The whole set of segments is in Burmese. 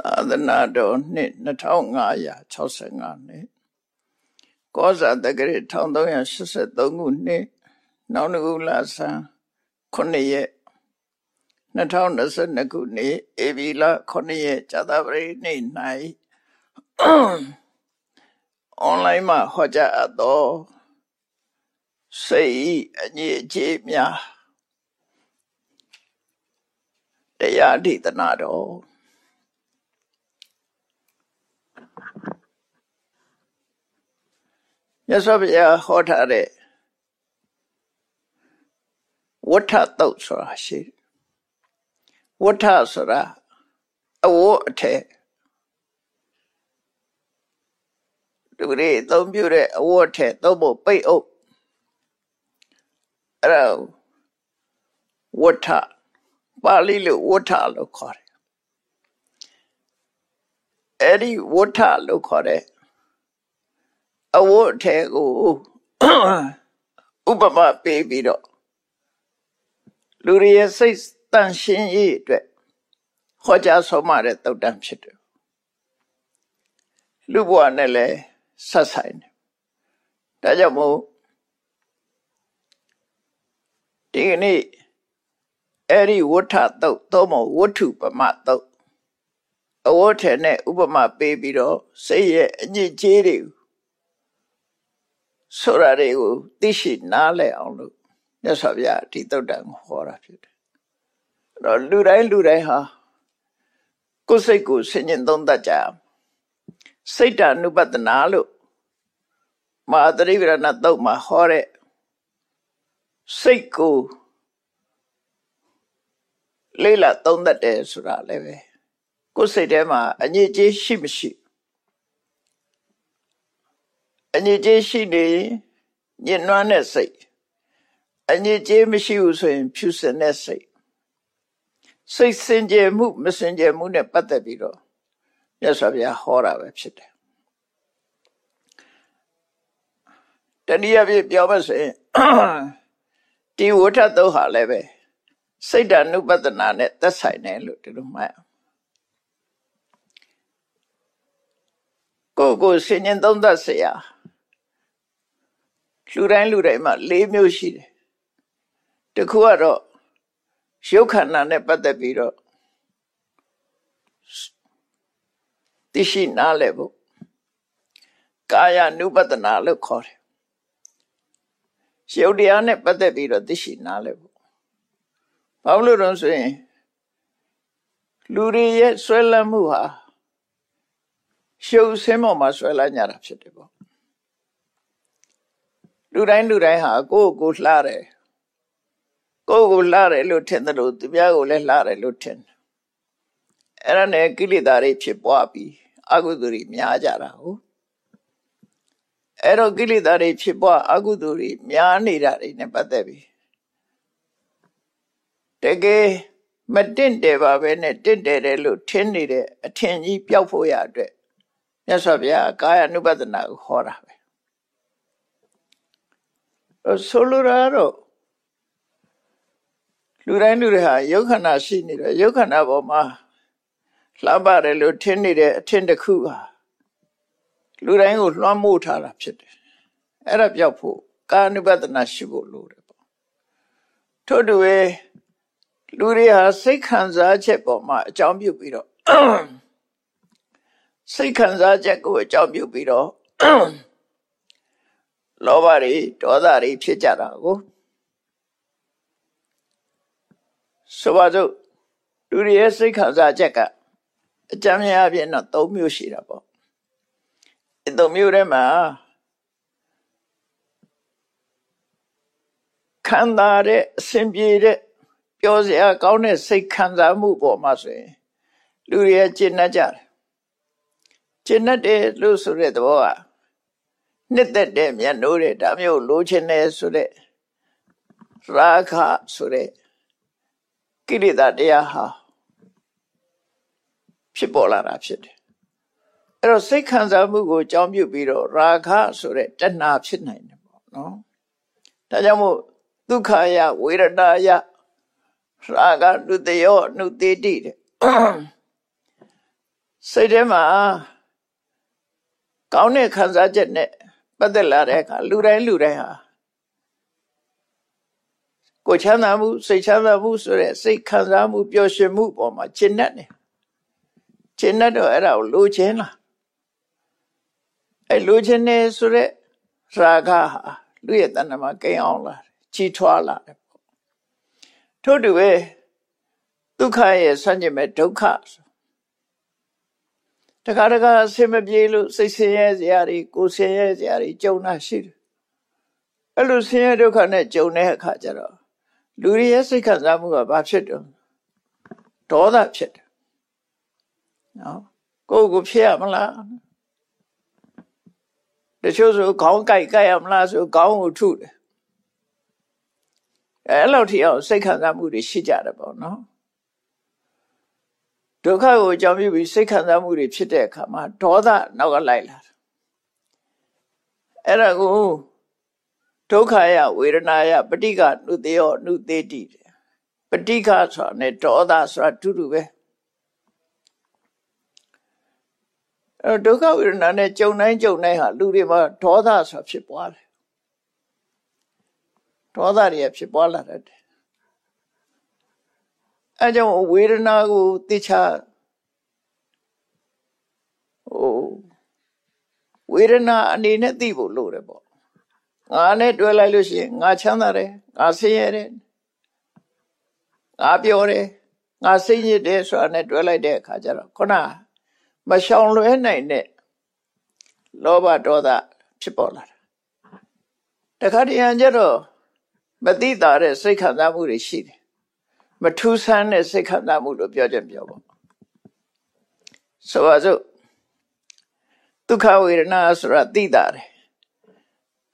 သာသနာတော်နှစ်2565နှစ်ကောဇာတက္ကရာ1383ခုနှစ်နောက်နကုလဆန်း9ရက်2022ခုနှစ်ဧပြီလ9ရက်ဇာတပရိနေ့၌အွန်လိုင်းမှာဟောကြားအပ်သောစိတ်အညစ်အကြေးများတရားဒေသနာတော် မြတ်စွာဘုရားဟောထားတဲ့ဝဋ္ထတုတ်ဆိုတာရှိဝဋ္ထဆိုတာအဝတ်အထည်လူတွေအသုံးပြုတဲ့အဝတ်အထည်သုံးဖို့ပိတ်အုပ်အဲ့ဒါဝဋ္ထပါဠိလိုဝဋ္ထလို့ခေါ်တယ်အဲ့ဒီဝဋ္ထလို့ခေါ်တဲ့ အဝတ်အထည်ကိုဥပမာပေးပြီးတော့လူတွေရဲ့စိတ်တန်ရှင်းရေးအတွက်ဟောကြားဆုံးမတဲ့တုတ်တန်ဖြစ်တယ်လူဘဝနဲ့လည်းဆက်ဆိုင်တယ်ဒါကြောင့်မို့ဒီကနေ့အဲ့ဒီဝဋ္ထတုတ်သုံးမဝဋ္ထုပမတုတ်အဝတ်ထည်နဲ့ဥပမာပေးပြီးတော့စိတ်ရဲ့အညစ်အကြေးတွေကို ဆိုတာတွေကိုသိရှိနားလည်အောင်လို့မြတ်စွာဘုရားဒီတုတ်တံကိုဟောတာဖြစ်တယ်အဲ့တော့လူတိုင်းလူတိုင်းဟာကိုယ်စိတ်ကိုဆင်ញင်သုံးတတ်ကြစိတ်တ ानु ပတနာလို့မဟာတရိပရဏတုတ်မှာဟောတဲ့စိတ်ကိုလေးလာသုံးတတ်တယ်ဆိုတာလည်းပဲကိုယ်စိတ်ထဲမှာအညစ်အကြေးရှိမရှိ အညစ်အကြေးရှိနေညှဉ်းနှွမ်းတဲ့စိတ်အညစ်အကြေးမရှိဘူးဆိုရင်ဖြူစင်တဲ့စိတ်စိတ်စင်ကြယ်မှုမစင်ကြယ်မှုနဲ့ပတ်သက်ပြီးတော့မြတ်စွာဘုရားဟောတာပဲဖြစ်တယ်တနည်းအားဖြင့်ပြောမယ်ဆိုရင်ဒီဝဋ္ထသုတ်ဟာလည်းပဲစိတ်ဓာနုပဒနာနဲ့သက်ဆိုင်တယ်လို့ဒီလိုမှတ်ကိုကိုစင်ញင်သုံးသပ်เสีย လူတိုင်းလူတိုင်းမှာ၄မျိုးရှိတယ်တခုကတော့ရုပ်ခန္ဓာနဲ့ပတ်သက်ပြီးတော့သိရှိနားလည်ဖို့ကာယ ानु ပဒနာလို့ခေါ်တယ်ရုပ်တရားနဲ့ပတ်သက်ပြီးတော့သိရှိနားလည်ဖို့ဘာလို့လဲဆိုရင်လူတွေရဲ့ဆွဲလန်းမှုဟာရှုပ်ဆင်းပေါ်မှာဆွဲလန်းကြတာဖြစ်တယ်ပေါ့ လူတိုင်းလူတိုင်းဟာကိုယ့်ကိုလှတယ်ကိုယ့်ကိုလှတယ်လို့ထင်တယ်လို့သူများကိုလည်းလှတယ်လို့ထင်တယ်အဲ့ဒါနဲ့ကိလေသာတွေဖြစ်ပွားပြီးအကုသိုလ်တွေများကြတာဟုတ်အဲ့တော့ကိလေသာတွေဖြစ်ပွားအကုသိုလ်တွေများနေတာတွေနဲ့ပတ်သက်ပြီးတကယ်မတင့်တယ်ပါပဲနဲ့တင့်တယ်တယ်လို့ထင်နေတဲ့အထင်ကြီးပျောက်ဖို့ရအတွက်မြတ်စွာဘုရားကာယ ानु ပဒနာကိုဟောတာပဲ ဆိုလိုတာတော့လူတိုင်းလူတွေဟာယုတ်ခန္ဓာရှိနေတယ်ယုတ်ခန္ဓာပေါ်မှာလှပတယ်လို့ထင်နေတဲ့အထင်တစ်ခုဟာလူတိုင်းကိုလွှမ်းမိုးထားတာဖြစ်တယ်အဲ့ဒါပြောက်ဖို့ကာနုပဒနာရှိဖို့လိုတယ်ပေါ့ထို့တူပဲလူတွေဟာစိတ်ခံစားချက်ပေါ်မှာအကြောင်းပြုပြီးတော့စိတ်ခံစားချက်ကိုအကြောင်းပြုပြီးတော့ လောဘတွေဒေါသတွေဖြစ်ကြတာကိုဆိုပါစို့လူတွေရဲ့စိတ်ခံစားချက်ကအကြမ်းများအပြင်တော့၃မျိုးရှိတာပေါ့ဒီ၃မျိုးထဲမှာခံစားတဲ့အစဉ်ပြေတဲ့ပြောစရာကောင်းတဲ့စိတ်ခံစားမှုပေါ်မှာဆိုရင်လူတွေရဲ့ကျင့်တတ်ကြတယ်ကျင့်တတ်တယ်လို့ဆိုတဲ့သဘောက နှစ်သက်တဲ့မျက်နှိုးတဲ့ဒါမျိုးလိုချင်တယ်ဆိုတဲ့ရာခဆိုတဲ့ကိလေသာတရားဟာဖြစ်ပေါ်လာတာဖြစ်တယ်အဲ့တော့စိတ်ခံစားမှုကိုအကြောင်းပြုပြီးတော့ရာခဆိုတဲ့တဏှာဖြစ်နိုင်တယ်ပေါ့နော်ဒါကြောင့်မို့ဒုက္ခယဝေဒနာယရာဂနုတယောနုတေတိတဲ့စိတ်ထဲမှာကောင်းတဲ့ခံစားချက်နဲ့ ပတ်သက်လာတဲ့အခါလူတိုင်းလူတိုင်းဟာကိုချမ်းသာမှုစိတ်ချမ်းသာမှုဆိုတဲ့စိတ်ခံစားမှုပျော်ရွှင်မှုပေါ်မှာကျင့်တတ်တယ်ကျင့်တတ်တော့အဲ့ဒါကိုလိုချင်လားအဲ့လိုချင်နေဆိုတဲ့ရာဂဟာလူရဲ့တဏ္ဍမှာကိန်းအောင်လာကြီးထွားလာတယ်ပေါ့ထို့တူပဲဒုက္ခရဲ့ဆန့်ကျင်မဲ့ဒုက္ခ တခါတခါဆင်မပြေလို့စိတ်ဆင်းရဲစရာတွေကိုဆင်းရဲစရာတွေကြုံတာရှိတယ်အဲ့လိုဆင်းရဲဒုက္ခနဲ့ကြုံတဲ့အခါကျတော့လူတွေရဲ့စိတ်ခံစားမှုကဘာဖြစ်တုံးဒေါသဖြစ်တယ်နော်ကိုယ်ကိုဖြစ်ရမလားတချို့ဆိုခေါင်းကြိုက်ကြိုက်ရမလားဆိုခေါင်းကိုထုတယ်အဲ့လောက်ထိအောင်စိတ်ခံစားမှုတွေရှိကြတယ်ပေါ့နော် ဒုက္ခကိုအကြောင်းပြုပြီးစိတ်ခံစားမှုတွေဖြစ်တဲ့အခါမှာဒေါသနောက်ကလိုက်လာတယ်အဲ့ဒါကိုဒုက္ခယဝေဒနာယပဋိကနုတေယောနုတေတိပဋိကဆိုတာနဲ့ဒေါသဆိုတာတူတူပဲအဲဒုက္ခဝေဒနာနဲ့ကြုံတိုင်းကြုံတိုင်းဟာလူတွေမှာဒေါသဆိုတာဖြစ်ပွားတယ်ဒေါသတွေဖြစ်ပွားလာတယ် အဲကြောင့်ဝေဒနာကိုသိချဟိုဝေဒနာအနေနဲ့သိဖို့လိုတယ်ပေါ့ငါနဲ့တွဲလိုက်လို့ရှိရင်ငါချမ်းသာတယ်ငါဆင်းရဲတယ်ငါပျော်တယ်ငါစိတ်ညစ်တယ်ဆိုတာနဲ့တွဲလိုက်တဲ့အခါကျတော့ခုနမရှောင်လွဲနိုင်တဲ့လောဘဒေါသဖြစ်ပေါ်လာတာတခါတည်းကျတော့မသိတာတဲ့စိတ်ခံစားမှုတွေရှိတယ် မထူးဆန်းတဲ့စိတ်ခံစားမှုလို့ပြောချက်ပြောပေါ့ဆိုပါစို့ဒုက္ခဝေဒနာဆိုတာသိတာတယ်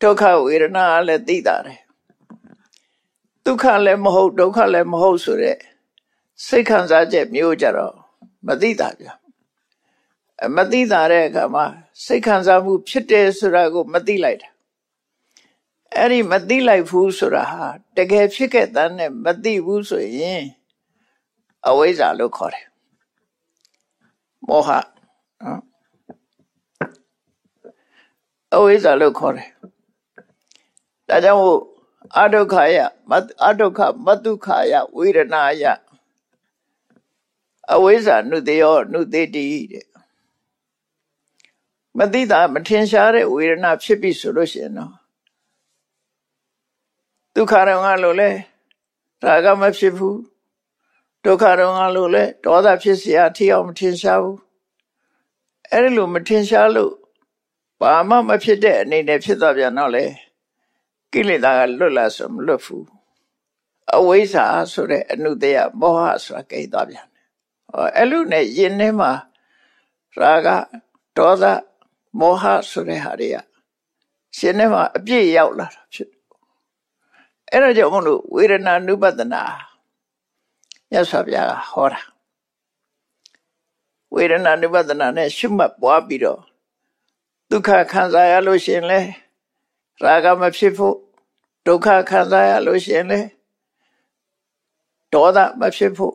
ဒုက္ခဝေဒနာလည်းသိတာတယ်ဒုက္ခလည်းမဟုတ်ဒုက္ခလည်းမဟုတ်ဆိုတဲ့စိတ်ခံစားချက်မျိုးကြတော့မသိတာကြမသိတာတဲ့အခါမှာစိတ်ခံစားမှုဖြစ်တယ်ဆိုတာကို မသိလိုက်တာ အဲ့ဒီမသိလိုက်ဘူးဆိုတာဟာတကယ်ဖြစ်ခဲ့တဲ့နဲ့မသိဘူးဆိုရင်အဝိဇ္ဇာလို့ခေါ်တယ်မောဟနော်အဝိဇ္ဇာလို့ခေါ်တယ်ဒါကြောင့်မို့အဒုက္ခယအဒုက္ခမတုခယဝေဒနာယအဝိဇ္ဇာနုတယောနုတေတိတဲ့မသိတာမထင်ရှားတဲ့ဝေဒနာဖြစ်ပြီဆိုလို့ရှိရင်တော့ ဒုက္ခရောငါလို့လဲရာဂမဖြစ်ဘူးဒုက္ခရောငါလို့လဲဒေါသဖြစ်เสียအထီအောင်မထင်ရှားဘူးအဲ့ဒီလိုမထင်ရှားလို့ဘာမှမဖြစ်တဲ့အနေနဲ့ဖြစ်သွားပြန်တော့လေကိလေသာကလွတ်လာဆိုမလွတ်ဘူးအဝိဇ္ဇာဆိုတဲ့အနုတ္တယမောဟဆိုတာကိတ်သွားပြန်တယ်ဟောအဲ့လိုနဲ့ယင်ထဲမှာရာဂဒေါသမောဟဆိုတဲ့ဟာတွေကရှင်ထဲမှာအပြည့်ရောက်လာတာဖြစ် အဲ့ဒါကြောင့်မလို့ဝေဒနာနုပဒနာရသော်ဗျာဟောတာဝေဒနာနုပဒနာနဲ့ရှုမှတ်ပွားပြီးတော့ဒုက္ခခံစားရလို့ရှင်လဲရာဂမဖြစ်ဖို့ဒုက္ခခံစားရလို့ရှင်လဲဒေါသမဖြစ်ဖို့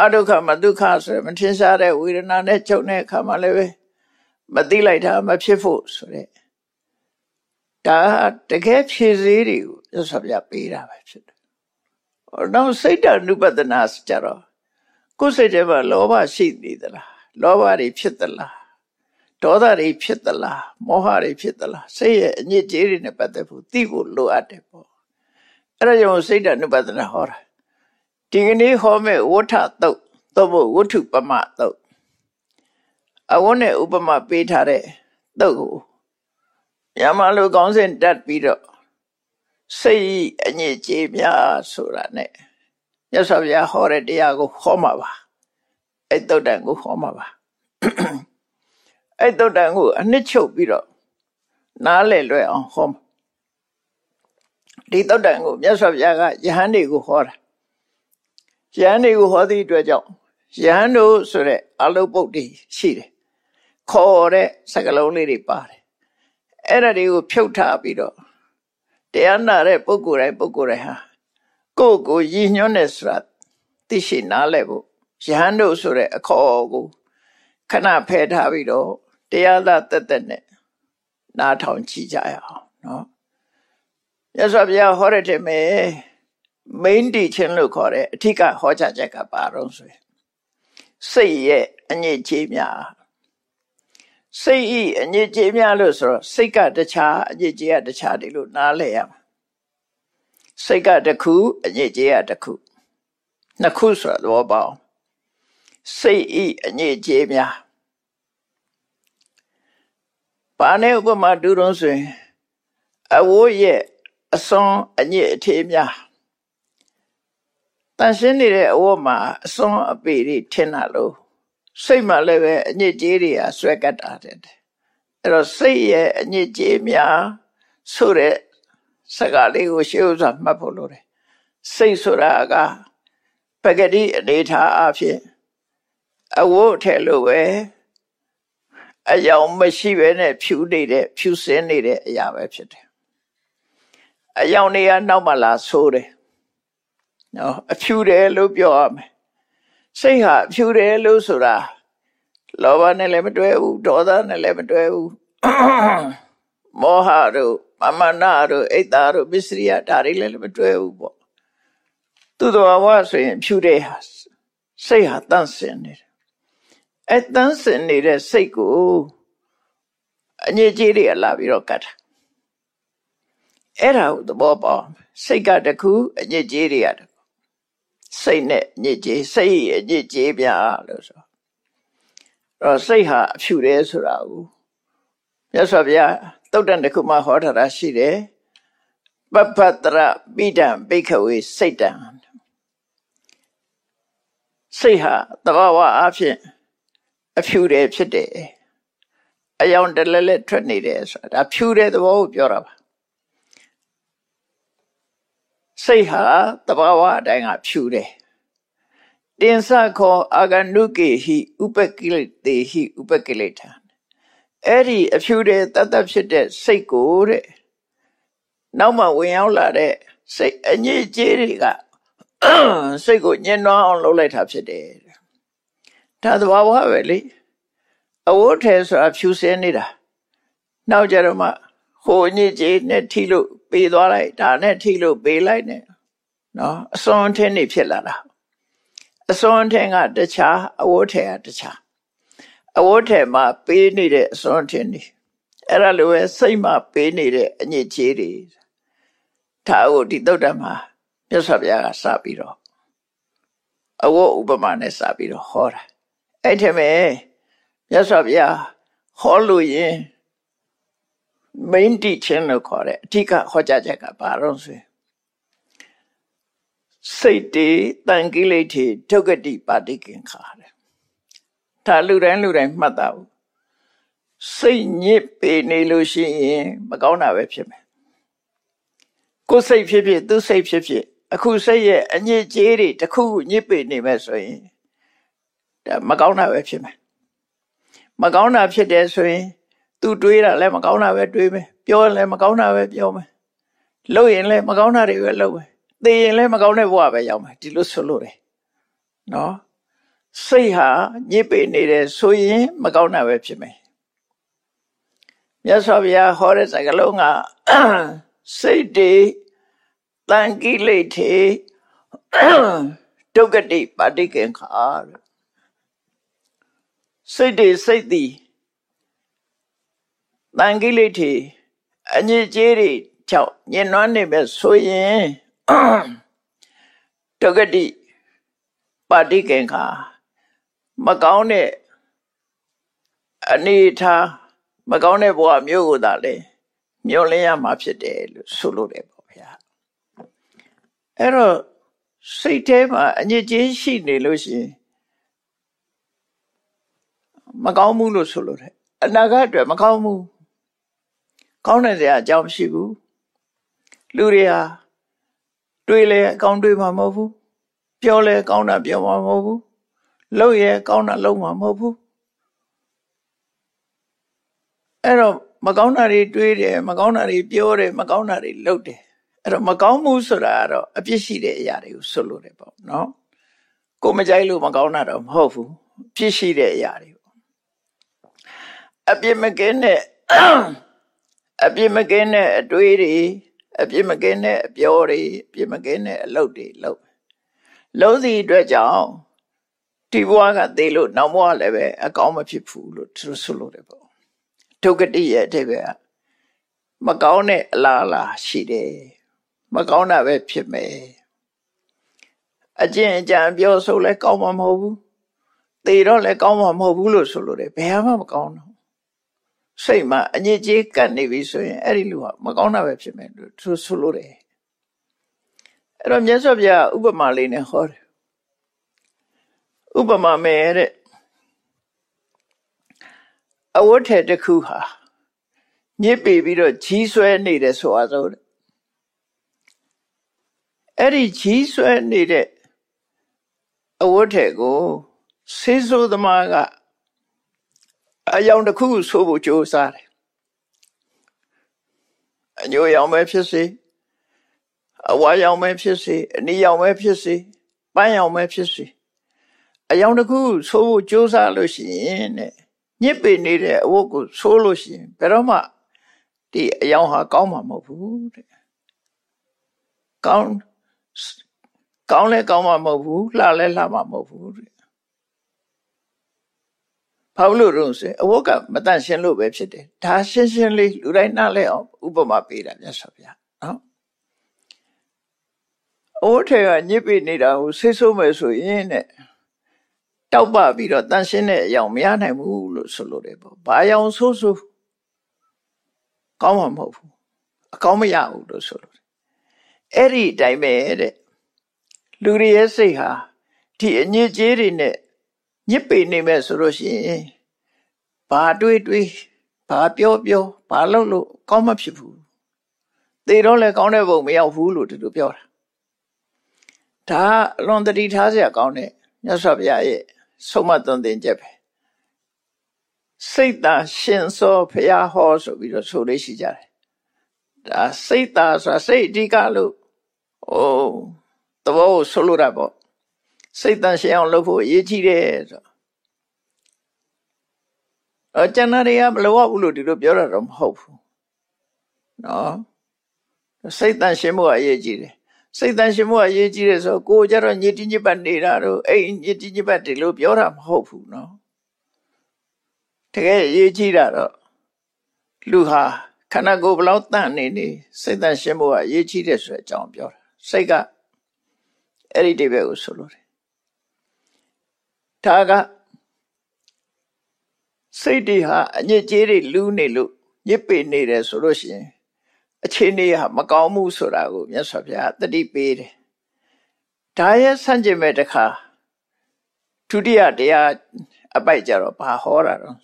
အဒုက္ခမဒုက္ခဆိုမထင်ရှားတဲ့ဝေဒနာနဲ့ချုပ်တဲ့အခါမှာလည်းပဲမသိလိုက်တာမဖြစ်ဖို့ဆိုတဲ့ ဒါတကယ်ဖြည့်စည်းတွေကိုရသော်ပြပေးတာပဲဖြစ်တယ်။ဟောတော့စိတ်တ ानु ပဒနာကြတော့ကိုယ်စိတ်ထဲမှာလောဘရှိနေသလားလောဘတွေဖြစ်သလားဒေါသတွေဖြစ်သလားမောဟတွေဖြစ်သလားစိတ်ရဲ့အညစ်အကြေးတွေနဲ့ပတ်သက်ဖို့သိဖို့လိုအပ်တယ်ပေါ့အဲ့ဒါကြောင့်စိတ်တ ानु ပဒနာဟောတာဒီကနေ့ဟောမဲ့ဝဋ္ထတုတ်သို့မဟုတ်ဝဋ္ထုပမတုတ်အဝန်းနဲ့ဥပမာပေးထားတဲ့တုတ်ကို ညမလိုကောင်းစဉ်တက်ပြီးတော့စိတ်အညစ်အကြေးများဆိုတာနဲ့ရသော်ဗျာဟောတဲ့တရားကိုဟောမှာပါအဲ့တုတ်တန်ကိုဟောမှာပါအဲ့တုတ်တန်ကိုအနှစ်ချုပ်ပြီးတော့နားလည်လွယ်အောင်ဟောဒီတုတ်တန်ကိုမြတ်စွာဘုရားကယဟန်တွေကိုဟောတာယဟန်တွေကိုဟောသည့်အတွက်ကြောင့်ယဟန်တို့ဆိုတဲ့အလုတ်ပုတ်တွေရှိတယ်ခေါ်တဲ့စကလုံးလေးတွေပါတယ် အဲ့ဒါတွေကိုဖြုတ်ထားပြီးတော့တရားနာတဲ့ပုဂ္ဂိုလ်တိုင်းပုဂ္ဂိုလ်တိုင်းဟာကိုယ့်ကိုရည်ညွှန်းတဲ့ဆိုတာသိရှိနားလည်ဖို့ယဟန်တို့ဆိုတဲ့အခေါ်ကိုခဏဖယ်ထားပြီးတော့တရားသာတက်တက်နဲ့နားထောင်ကြည့်ကြရအောင်နော်မြတ်စွာဘုရားဟောတဲ့တည်းမဲ့ main teaching လို့ခေါ်တဲ့အထက်ကဟောကြားချက်ကပါတော့ဆိုရင်စိတ်ရဲ့အညစ်အကြေးများ စိတ်ဤအညစ်အကြေးများလို့ဆိုတော့စိတ်ကတခြားအညစ်အကြေးကတခြားတယ်လို့နားလည်ရမှာစိတ်ကတစ်ခုအညစ်အကြေးကတစ်ခုနှစ်ခုဆိုတော့ဘောပေါင်းစိတ်ဤအညစ်အကြေးများပါနေဥပမာတူတုံးဆိုရင်အဝိုးရဲ့အစွန်အညစ်အထေးများတန်ရှင်းနေတဲ့အဝတ်မှာအစွန်အပေတွေထင်တာလို့ စိတ်မှလည်းပဲအညစ်ကြေးတွေကဆွဲကတ်တာတဲ့အဲ့တော့စိတ်ရဲ့အညစ်ကြေးများဆိုတဲ့စကားလေးကိုရှေးဥစွာမှတ်ဖို့လိုတယ်စိတ်ဆိုတာကပဂတိအနေထားအဖြစ်အဝတ်ထဲလို့ပဲအယောင်မရှိပဲနဲ့ဖြူနေတဲ့ဖြူစင်းနေတဲ့အရာပဲဖြစ်တယ်အယောင်တွေကနောက်မှလာဆိုးတယ်နော်အဖြူတယ်လို့ပြောရမယ် စိတ်ဟာအဖြူတယ်လို့ဆိုတာလောဘနဲ့လည်းမတွဲဘူးဒေါသနဲ့လည်းမတွဲဘူးမောဟတို့မမနာတို့အိတ်သားတို့ပစ္စရိယဒါတွေလည်းမတွဲဘူးပေါ့သူတော်ဝါဆိုရင်ဖြူတယ်ဟာစိတ်ဟာတန့်စင်နေတယ်အဲတန့်စင်နေတဲ့စိတ်ကိုအညစ်အကြေးတွေလာပြီးတော့ကတ်တာအဲ့ဒါကိုသဘောပေါက်စိတ်ကတခုအညစ်အကြေးတွေကတခု စိတ်နဲ့ညစ်ကြေးစိတ်အညစ်ကြေးပြလို့ဆိုတော့စိတ်ဟာအဖြူတယ်ဆိုတာကိုမြတ်စွာဘုရားတုတ်တန်တစ်ခုမှဟောထားတာရှိတယ်ပပတရပိဒံဘိခဝေစိတ်တံစိတ်ဟာတဘာဝအဖြစ်အဖြူတယ်ဖြစ်တယ်အယောင်တလဲလဲထွက်နေတယ်ဆိုတာဒါဖြူတဲ့သဘောကိုပြောတာပါ စိတ်ဟာတဘာဝအတိုင်းကဖြူတယ်တင်စခောအာဂနုကေဟိဥပကိလေတေဟိဥပကိလေထာအဲ့ဒီအဖြူတဲ့တတ်တတ်ဖြစ်တဲ့စိတ်ကိုတဲ့နောက်မှဝင်ရောက်လာတဲ့စိတ်အညစ်အကြေးတွေကစိတ်ကိုညှဉ်းနှွမ်းအောင်လုပ်လိုက်တာဖြစ်တယ်ဒါသဘာဝပဲလေအဝတ်ထဲဆိုတာဖြူစင်းနေတာနောက်ကြတော့မှဟိုညစ်ကြေးနဲ့ထိလို့ ပေးသွားလိုက်ဒါနဲ့ထိလို့ပေးလိုက်နဲ့နော်အစွန်ထင်းနေဖြစ်လာတာအစွန်ထင်းကတခြားအဝတ်ထဲကတခြားအဝတ်ထဲမှာပေးနေတဲ့အစွန်ထင်းနေအဲ့ဒါလိုပဲစိတ်မှာပေးနေတဲ့အညစ်ကြေးတွေဒါကိုဒီသုတ်တမှာမြတ်စွာဘုရားကစပြီးတော့အဝတ်ဥပမာနဲ့စပြီးတော့ဟောတာအဲ့ထက်မဲ့မြတ်စွာဘုရားဟောလို့ရင် main teaching လို့ခေါ်တယ်အဓိကဟောကြားချက်ကဘာလို့ဆိုရင်စိတ်တေတန်ကိလေထေဒုက္ကတိပါတိကင်ခါတယ်ဒါလူတိုင်းလူတိုင်းမှတ်တာဘူးစိတ်ညစ်ပေနေလို့ရှိရင်မကောင်းတာပဲဖြစ်မယ်ကိုယ်စိတ်ဖြစ်ဖြစ်သူစိတ်ဖြစ်ဖြစ်အခုစိတ်ရဲ့အညစ်အကြေးတွေတစ်ခုညစ်ပေနေမဲ့ဆိုရင်ဒါမကောင်းတာပဲဖြစ်မယ်မကောင်းတာဖြစ်တယ်ဆိုရင် သူတွေးတာလည်းမကောင်းတာပဲတွေးမယ်ပြောရင်လည်းမကောင်းတာပဲပြောမယ်လုပ်ရင်လည်းမကောင်းတာတွေပဲလုပ်မယ်သိရင်လည်းမကောင်းတဲ့ဘဝပဲရောက်မယ်ဒီလိုဆိုလို့တယ်နော်စိတ်ဟာညစ်ပေနေတယ်ဆိုရင်မကောင်းတာပဲဖြစ်မယ်မြတ်စွာဘုရားဟောတဲ့စကားလုံးကစိတ်တွေတန်ကိလေထေဒုက္ကတိပါတိကင်္ခာစိတ်တွေစိတ်သည် တန်ကိလေထေအညစ်အကြေးတွေကြောင့်ညှဉ်းနှွမ်းနေမဲ့ဆိုရင်ဒုက္ကတိပါတိကင်္ခာမကောင်းတဲ့အနေထားမကောင်းတဲ့ဘဝမျိုးကိုသာလေမျောလင်းရမှာဖြစ်တယ်လို့ဆိုလို့တယ်ပေါ့ဗျာအဲ့တော့စိတ်ထဲမှာအညစ်အကြေးရှိနေလို့ရှိရင်မကောင်းဘူးလို့ဆိုလို့တယ်အနာဂတ်အတွက်မကောင်းဘူး ကောင်းတဲ့စရာအကြောင်းမရှိဘူးလူတွေဟာတွေးလဲကောင်းတွေးမှာမဟုတ်ဘူးပြောလဲကောင်းတာပြောမှာမဟုတ်ဘူးလုပ်ရဲကောင်းတာလုပ်မှာမဟုတ်ဘူးအဲ့တော့မကောင်းတာတွေတွေးတယ်မကောင်းတာတွေပြောတယ်မကောင်းတာတွေလုပ်တယ်အဲ့တော့မကောင်းမှုဆိုတာကတော့အပြစ်ရှိတဲ့အရာတွေကိုဆွလို့တယ်ပေါ့နော်ကိုမကြိုက်လို့မကောင်းတာတော့မဟုတ်ဘူးပြစ်ရှိတဲ့အရာတွေပေါ့အပြစ်မကင်းတဲ့ အပြစ်မကင်းတဲ့အတွေးတွေအပြစ်မကင်းတဲ့အပြောတွေအပြစ်မကင်းတဲ့အလုပ်တွေလုပ်လုံးစီအတွက်ကြောင့်ဒီဘဝကသေလို့နောက်ဘဝလည်းပဲအကောင်းမဖြစ်ဘူးလို့သူဆိုလို့တယ်ပေါ့ဒုက္ခတိရဲ့အထိပ္ပယ်ကမကောင်းတဲ့အလားအလာရှိတယ်မကောင်းတာပဲဖြစ်မယ်အကျင့်အကြံပြောဆိုလဲကောင်းမှာမဟုတ်ဘူးသေတော့လဲကောင်းမှာမဟုတ်ဘူးလို့ဆိုလို့တယ်ဘယ်မှမကောင်းတော့ စိတ်မှာအညစ်အကြေးကပ်နေပြီဆိုရင်အဲ့ဒီလူကမကောင်းတာပဲဖြစ်မယ်လို့သူဆိုလို့တယ်အဲ့တော့မြတ်စွာဘုရားဥပမာလေးနဲ့ဟောတယ်ဥပမာမဲ့တဲ့အဝတ်ထည်တစ်ခုဟာညစ်ပေပြီးတော့ကြီးဆွဲနေတယ်ဆိုအားဆိုအဲ့ဒီကြီးဆွဲနေတဲ့အဝတ်ထည်ကိုဆေးဆိုးသမားက အယောင်တစ်ခုဆိုးဖို့ကြိုးစားတယ်အညိုရောင်ပဲဖြစ်စေအဝါရောင်ပဲဖြစ်စေအနီရောင်ပဲဖြစ်စေပန်းရောင်ပဲဖြစ်စေအယောင်တစ်ခုဆိုးဖို့ကြိုးစားလို့ရှိရင်တဲ့ညစ်ပေနေတဲ့အဝတ်ကိုဆိုးလို့ရှိရင်ဘယ်တော့မှဒီအယောင်ဟာကောင်းမှာမဟုတ်ဘူးတဲ့ကောင်းကောင်းလဲကောင်းမှာမဟုတ်ဘူးလှလဲလှမှာမဟုတ်ဘူးတဲ့ ဘာလို့လို့ဆိုအဝတ်ကမတန့်ရှင်းလို့ပဲဖြစ်တယ်ဒါရှင်းရှင်းလေးလူတိုင်းနားလဲအောင်ဥပမာပေးတာမြတ်စွာဘုရားနော်အဝတ်ထဲကညစ်ပေနေတာကိုဆေးဆိုးမယ်ဆိုရင်တဲ့တောက်ပပြီးတော့တန့်ရှင်းတဲ့အယောင်မရနိုင်ဘူးလို့ဆိုလို့တယ်ပေါ့ဘာယောင်ဆိုးဆိုးကောင်းမှာမဟုတ်ဘူးအကောင်းမရဘူးလို့ဆိုလို့အဲ့ဒီအတိုင်းပဲတဲ့လူတွေရဲ့စိတ်ဟာဒီအညစ်အကြေးတွေနဲ့ ညစ်ပေနေမဲ့ဆိုလို့ရှိရင်ဘာတွေးတွေးဘာပြောပြောဘာလုပ်လို့ကောင်းမဖြစ်ဘူးသေတော့လည်းကောင်းတဲ့ဘုံမရောက်ဘူးလို့သူတို့ပြောတာဒါအလွန်တတိထားစရာကောင်းတဲ့မြတ်စွာဘုရားရဲ့ဆုံးမသွန်သင်ချက်ပဲစိတ်သာရှင်စောဘုရားဟောဆိုပြီးတော့ဆိုလေးရှိကြတယ်ဒါစိတ်သာဆိုတာစိတ်အဓိကလို့ဟိုသဘောကိုဆိုလိုတာပေါ့ စိတ်တန်ရှင်းအောင်လုပ်ဖို့အရေးကြီးတယ်ဆိုတော့ကျန်တာတွေကမလိုအပ်ဘူးလို့ဒီလိုပြောတာတော့မဟုတ်ဘူးနော်စိတ်တန်ရှင်းမှုအရေးကြီးတယ်စိတ်တန်ရှင်းမှုအရေးကြီးတယ်ဆိုကိုကြတော့ညစ်တိညစ်ပတ်နေတာတော့အဲ့ညစ်တိညစ်ပတ်ဒီလိုပြောတာမဟုတ်ဘူးနော်တကယ်အရေးကြီးတာတော့လူဟာခန္ဓာကိုယ်ဘလောက်တန့်နေနေစိတ်တန်ရှင်းမှုကအရေးကြီးတယ်ဆိုတဲ့အကြောင်းပြောတာစိတ်ကအဲ့ဒီတိဘက်ကိုဆိုလို့တယ် ဒါကစိတ်တွေဟာအညစ်အကြေးတွေလူးနေလို့ညစ်ပေနေတယ်ဆိုလို့ရှိရင်အခြေအနေဟာမကောင်းမှုဆိုတာကိုမြတ်စွာဘုရားတတိပေးတယ်။ဒါရဲ့ဆန့်ကျင်မဲ့တစ်ခါဒုတိယတရားအပိုက်ကြတော့ဘာဟောတာတော့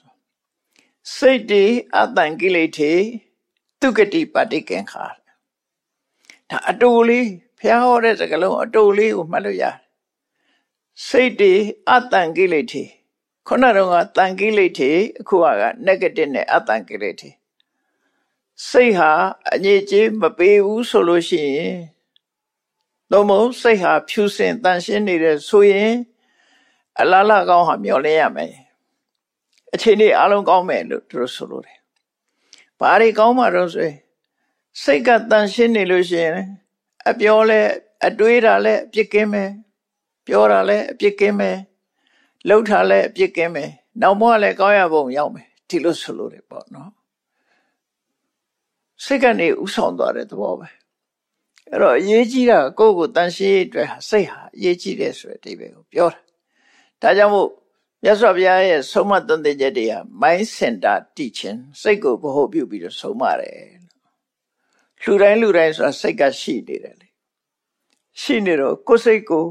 စိတ်တွေအတန်ကိလေထေသူကတိပတိကင်္ခာဒါအတူလေးဘုရားဟောတဲ့စကားလုံးအတူလေးကိုမှတ်လို့ရတယ် စိတ်တွေအတန်ကိလေထေခုနကတော့တန်ကိလေထေအခုက negative နဲ့အတန်ကိလေထေစိတ်ဟာအငြိကြေးမပေးဘူးဆိုလို့ရှိရင်သို့မဟုတ်စိတ်ဟာဖြူစင်တန်ရှင်းနေတယ်ဆိုရင်အလားလားကောင်းဟာမျောလင်းရမယ်အခြေအနေအလုံးကောင်းမယ်လို့သူတို့ဆိုလို့တယ်ဘာတွေကောင်းမှတော့ဆိုရင်စိတ်ကတန်ရှင်းနေလို့ရှိရင်အပြောလဲအတွေးတာလဲအပြစ်ကင်းမယ် ပြောတာလဲအပြစ်ကင်းမယ်လှုပ်တာလဲအပြစ်ကင်းမယ်နောက်ဘဝလည်းကောင်းရပုံရောက်မယ်ဒီလိုဆိုလို့တယ်ပေါ့နော်စိတ်ကနေဥဆောင်သွားတဲ့သဘောပဲအဲ့တော့အရေးကြီးတာကိုယ့်ကိုတန်ရှင်းအတွက်စိတ်ဟာအရေးကြီးတယ်ဆိုတဲ့အဓိပ္ပာယ်ကိုပြောတာဒါကြောင့်မို့မြတ်စွာဘုရားရဲ့ဆုံးမသွန်သင်ချက်တွေက mind center teaching စိတ်ကိုဗဟုပြုပြီးတော့ဆုံးမတယ်လူတိုင်းလူတိုင်းဆိုတာစိတ်ကရှိနေတယ်လေရှိနေတော့ကိုယ်စိတ်ကို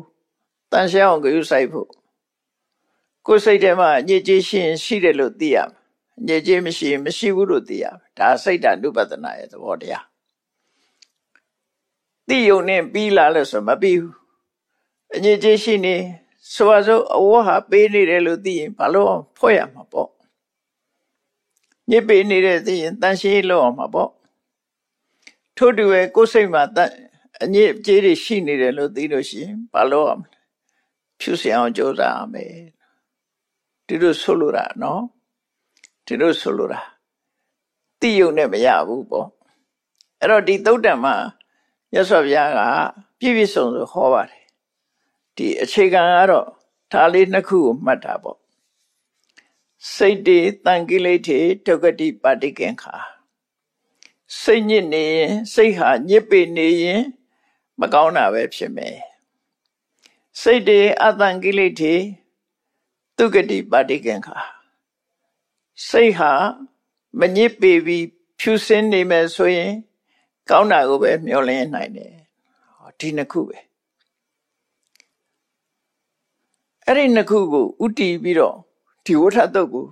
တန်ရှင်းအောင်ကြိုးစိုက်ဖို့ကိုယ်စိတ်ထဲမှာညစ်ကြေးရှိရင်ရှိတယ်လို့သိရမယ်ညစ်ကြေးမရှိရင်မရှိဘူးလို့သိရမယ်ဒါစိတ်ဓာတ်ဥပဒနာရဲ့သဘောတရားသိယုံနဲ့ပြီးလာလို့ဆိုမပြီးဘူးအညစ်ကြေးရှိနေဆိုပါစို့အဝတ်ဟာပေးနေတယ်လို့သိရင်ဘာလို့ဖွဲ့ရမှာပေါ့ညစ်ပေးနေတဲ့သိရင်တန်ရှင်းလို့အောင်မှာပေါ့ထို့တူပဲကိုယ်စိတ်မှာအညစ်အကြေးတွေရှိနေတယ်လို့သိလို့ရှိရင်ဘာလို့အောင် ဖြူစင်အောင်ကြိုးစားရမယ်ဒီလိုဆိုလိုတာနော်ဒီလိုဆိုလိုတာတိယုံနဲ့မရဘူးပေါ့အဲ့တော့ဒီသုတ်တံမှာရသော်ဘုရားကပြည့်ပြည့်စုံစုံဟောပါတယ်ဒီအခြေခံကတော့ဒါလေးနှစ်ခုကိုမှတ်တာပေါ့စိတ်တေတန်ကိလေထေဒုက္ကတိပါတိကင်္ခာစိတ်ညစ်နေရင်စိတ်ဟာညစ်ပေနေရင် မကောင်းတာပဲဖြစ်မယ် စိတ်တေအတန်ကိလေထေဒုက္ကတိပါတိကင်္ခာစိတ်ဟာမညစ်ပေပြီးဖြူစင်းနေမယ်ဆိုရင် ကောင်းတာကိုပဲမျှော်လင့်နိုင်တယ်ဒီနှစ်ခုပဲအဲ့ဒီနှစ်ခုကိုဥတီပြီးတော့ဒီဝဋ္ဌတုတ်ကို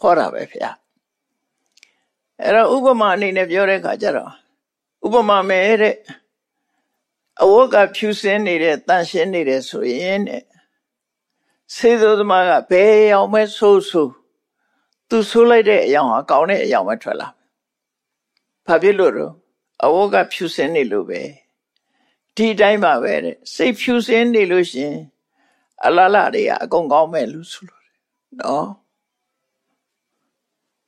ခေါ်တာပဲဖေ။အဲ့တော့ဥပမာအနေနဲ့ပြောတဲ့အခါကျတော့ဥပမာမဲ့တဲ့ အဝတ်ကဖြူစင်းနေတဲ့တန်ရှင်းနေတယ်ဆိုရင်တဲ့စေသောသမားကဘယ်အောင်မဲ့ဆိုးဆိုးသူဆိုးလိုက်တဲ့အယောင်ဟာကောင်းတဲ့အယောင်ပဲထွက်လာ။ဘာဖြစ်လို့တော့အဝတ်ကဖြူစင်းနေလို့ပဲဒီတိုင်းပါပဲတဲ့စိတ်ဖြူစင်းနေလို့ရှင်အလားလားတွေကအကုန်ကောင်းမဲ့လူဆိုလို့နော်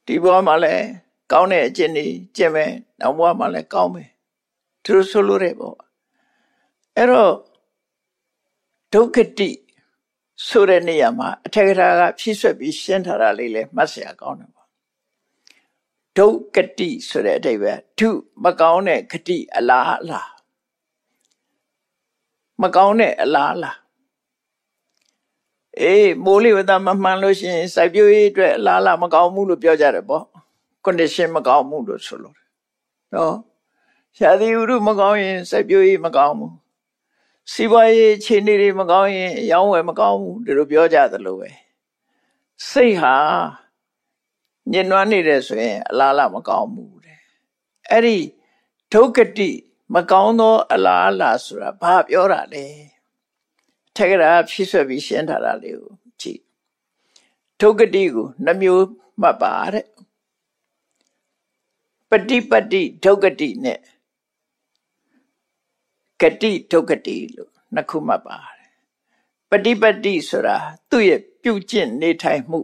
ဒီဘဝမှာလည်းကောင်းတဲ့အကျင့်တွေကျင့်မယ်နောက်ဘဝမှာလည်းကောင်းမယ်သူတို့ဆိုလို့ရပေါ့ အဲ့တော့ဒုက္ခတိဆိုတဲ့နေရာမှာအထက်ကရာကဖြည့်ဆွက်ပြီးရှင်းထားတာလေးလည်းမှတ်စရာကောင်းတယ်ပေါ့ဒုက္ခတိဆိုတဲ့အဓိပ္ပာယ်ဒုမကောင်းတဲ့ခတိအလားအလားမကောင်းတဲ့အလားအလားအေးမိုးလေဝသမမှန်လို့ရှိရင်စိုက်ပျိုးရေးအတွက်အလားအလားမကောင်းဘူးလို့ပြောကြတယ်ပေါ့ condition မကောင်းဘူးလို့ဆိုလို့နော်ရာသီဥတုမကောင်းရင်စိုက်ပျိုးရေးမကောင်းဘူး စီးပွားရေးအခြေအနေတွေမကောင်းရင်ရောင်းဝယ်မကောင်းဘူးဒီလိုပြောကြသလိုပဲစိတ်ဟာညှဉ်းနှွမ်းနေတယ်ဆိုရင်အလားအလာမကောင်းဘူးတဲ့အဲ့ဒီဒုက္ကတိမကောင်းသော အလားအလာဆိုတာဘာပြောတာလဲထက်ကရာဖြည့်ဆွက်ပြီးရှင်းထားတာလေးကိုကြည့်ဒုက္ကတိကိုနှမျိုးမှတ်ပါတဲ့ပฏิပတ္တိဒုက္ကတိနဲ့ ဂတိဒုက္ကတိလို့နှစ်ခုမှတ်ပါတယ်ပฏิပတ္တိဆိုတာသူ့ရဲ့ပြုကျင့်နေထိုင်မှု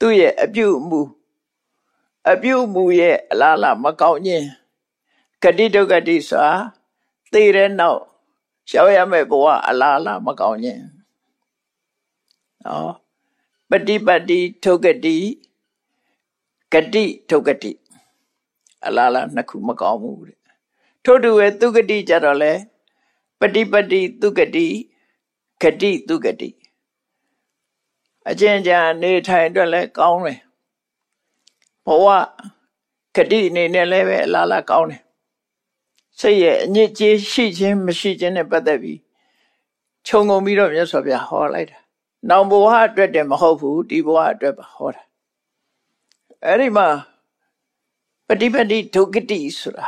သူ့ရဲ့အပြုအမူအပြုအမူရဲ့အလားလားမကောင်းခြင်းဂတိဒုက္ကတိဆိုတာသိတဲ့နောက်ရှောက်ရမယ့်ဘဝအလားလားမကောင်းခြင်းနော်ပฏิပတ်တိထုတ်ကတိဂတိထုတ်ကတိအလားလားနှစ်ခုမကောင်းဘူးတဲ့ ထို့တူပဲသူဂတိကြတော့လေပฏิပတ်တိသူဂတိဂတိသူဂတိအကျဉ်းချာနေထိုင်အတွက်လည်းကောင်းတယ်ဘဝဂတိအနေနဲ့လည်းပဲအလားလားကောင်းတယ်စိတ်ရဲ့အညစ်အကြေးရှိခြင်းမရှိခြင်းနဲ့ပတ်သက်ပြီးခြုံငုံပြီးတော့မြတ်စွာဘုရားဟောလိုက်တာ။နောင်ဘဝအတွက်တည်းမဟုတ်ဘူးဒီဘဝအတွက်ပါဟောတာ။အဲ့ဒီမှာပฏิပတိဒုက္ခတိဆိုတာ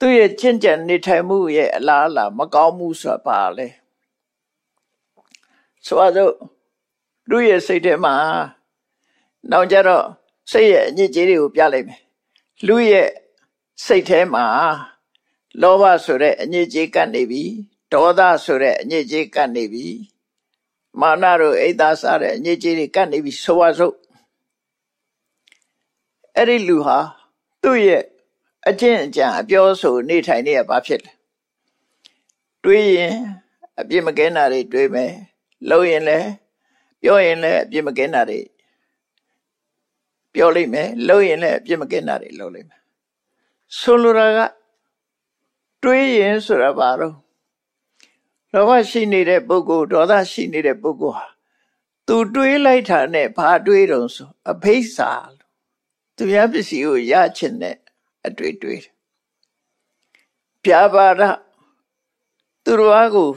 သူ့ရဲ့ချင့်ကြံနေထိုင်မှုရဲ့အလားအလာမကောင်းမှုဆိုတာပါလေ။ဆိုတော့လူရဲ့စိတ်ထဲမှာနောက်ကြတော့စိတ်ရဲ့အညစ်အကြေးတွေကိုပြလိုက်မယ်။လူရဲ့စိတ်ထဲမှာလောဘဆိုတဲ့အညစ်အကြေးကပ်နေပြီဒေါသဆိုတဲ့အညစ်အကြေးကပ်နေပြီမာနတို့အိတ်သားစားတဲ့အညစ်အကြေးတွေကပ်နေပြီဆိုပါစို့အဲ့ဒီလူဟာသူ့ရဲ့ အကျင့်အကြံအပြောဆိုနေထိုင်နေရဘာဖြစ်လဲတွေးရင်အပြစ်မကင်းတာတွေတွေးမယ်လုပ်ရင်လည်းပြောရင်လည်းအပြစ်မကင်းတာတွေပြောလိမ့်မယ်လုပ်ရင်လည်းအပြစ်မကင်းတာတွေလုပ်လိမ့်မယ်ဆိုလိုတာကတွေးရင်ဆိုတာဘာလို့လောဘရှိနေတဲ့ပုဂ္ဂိုလ်ဒေါသရှိနေတဲ့ပုဂ္ဂိုလ်ဟာသူတွေးလိုက်တာနဲ့ဘာတွေးတုံဆိုအဖိစ္ဆာလို့သူများပစ္စည်းကိုရချင်တဲ့ အတွေ့တွေးပြာပါဒသူတော်အကို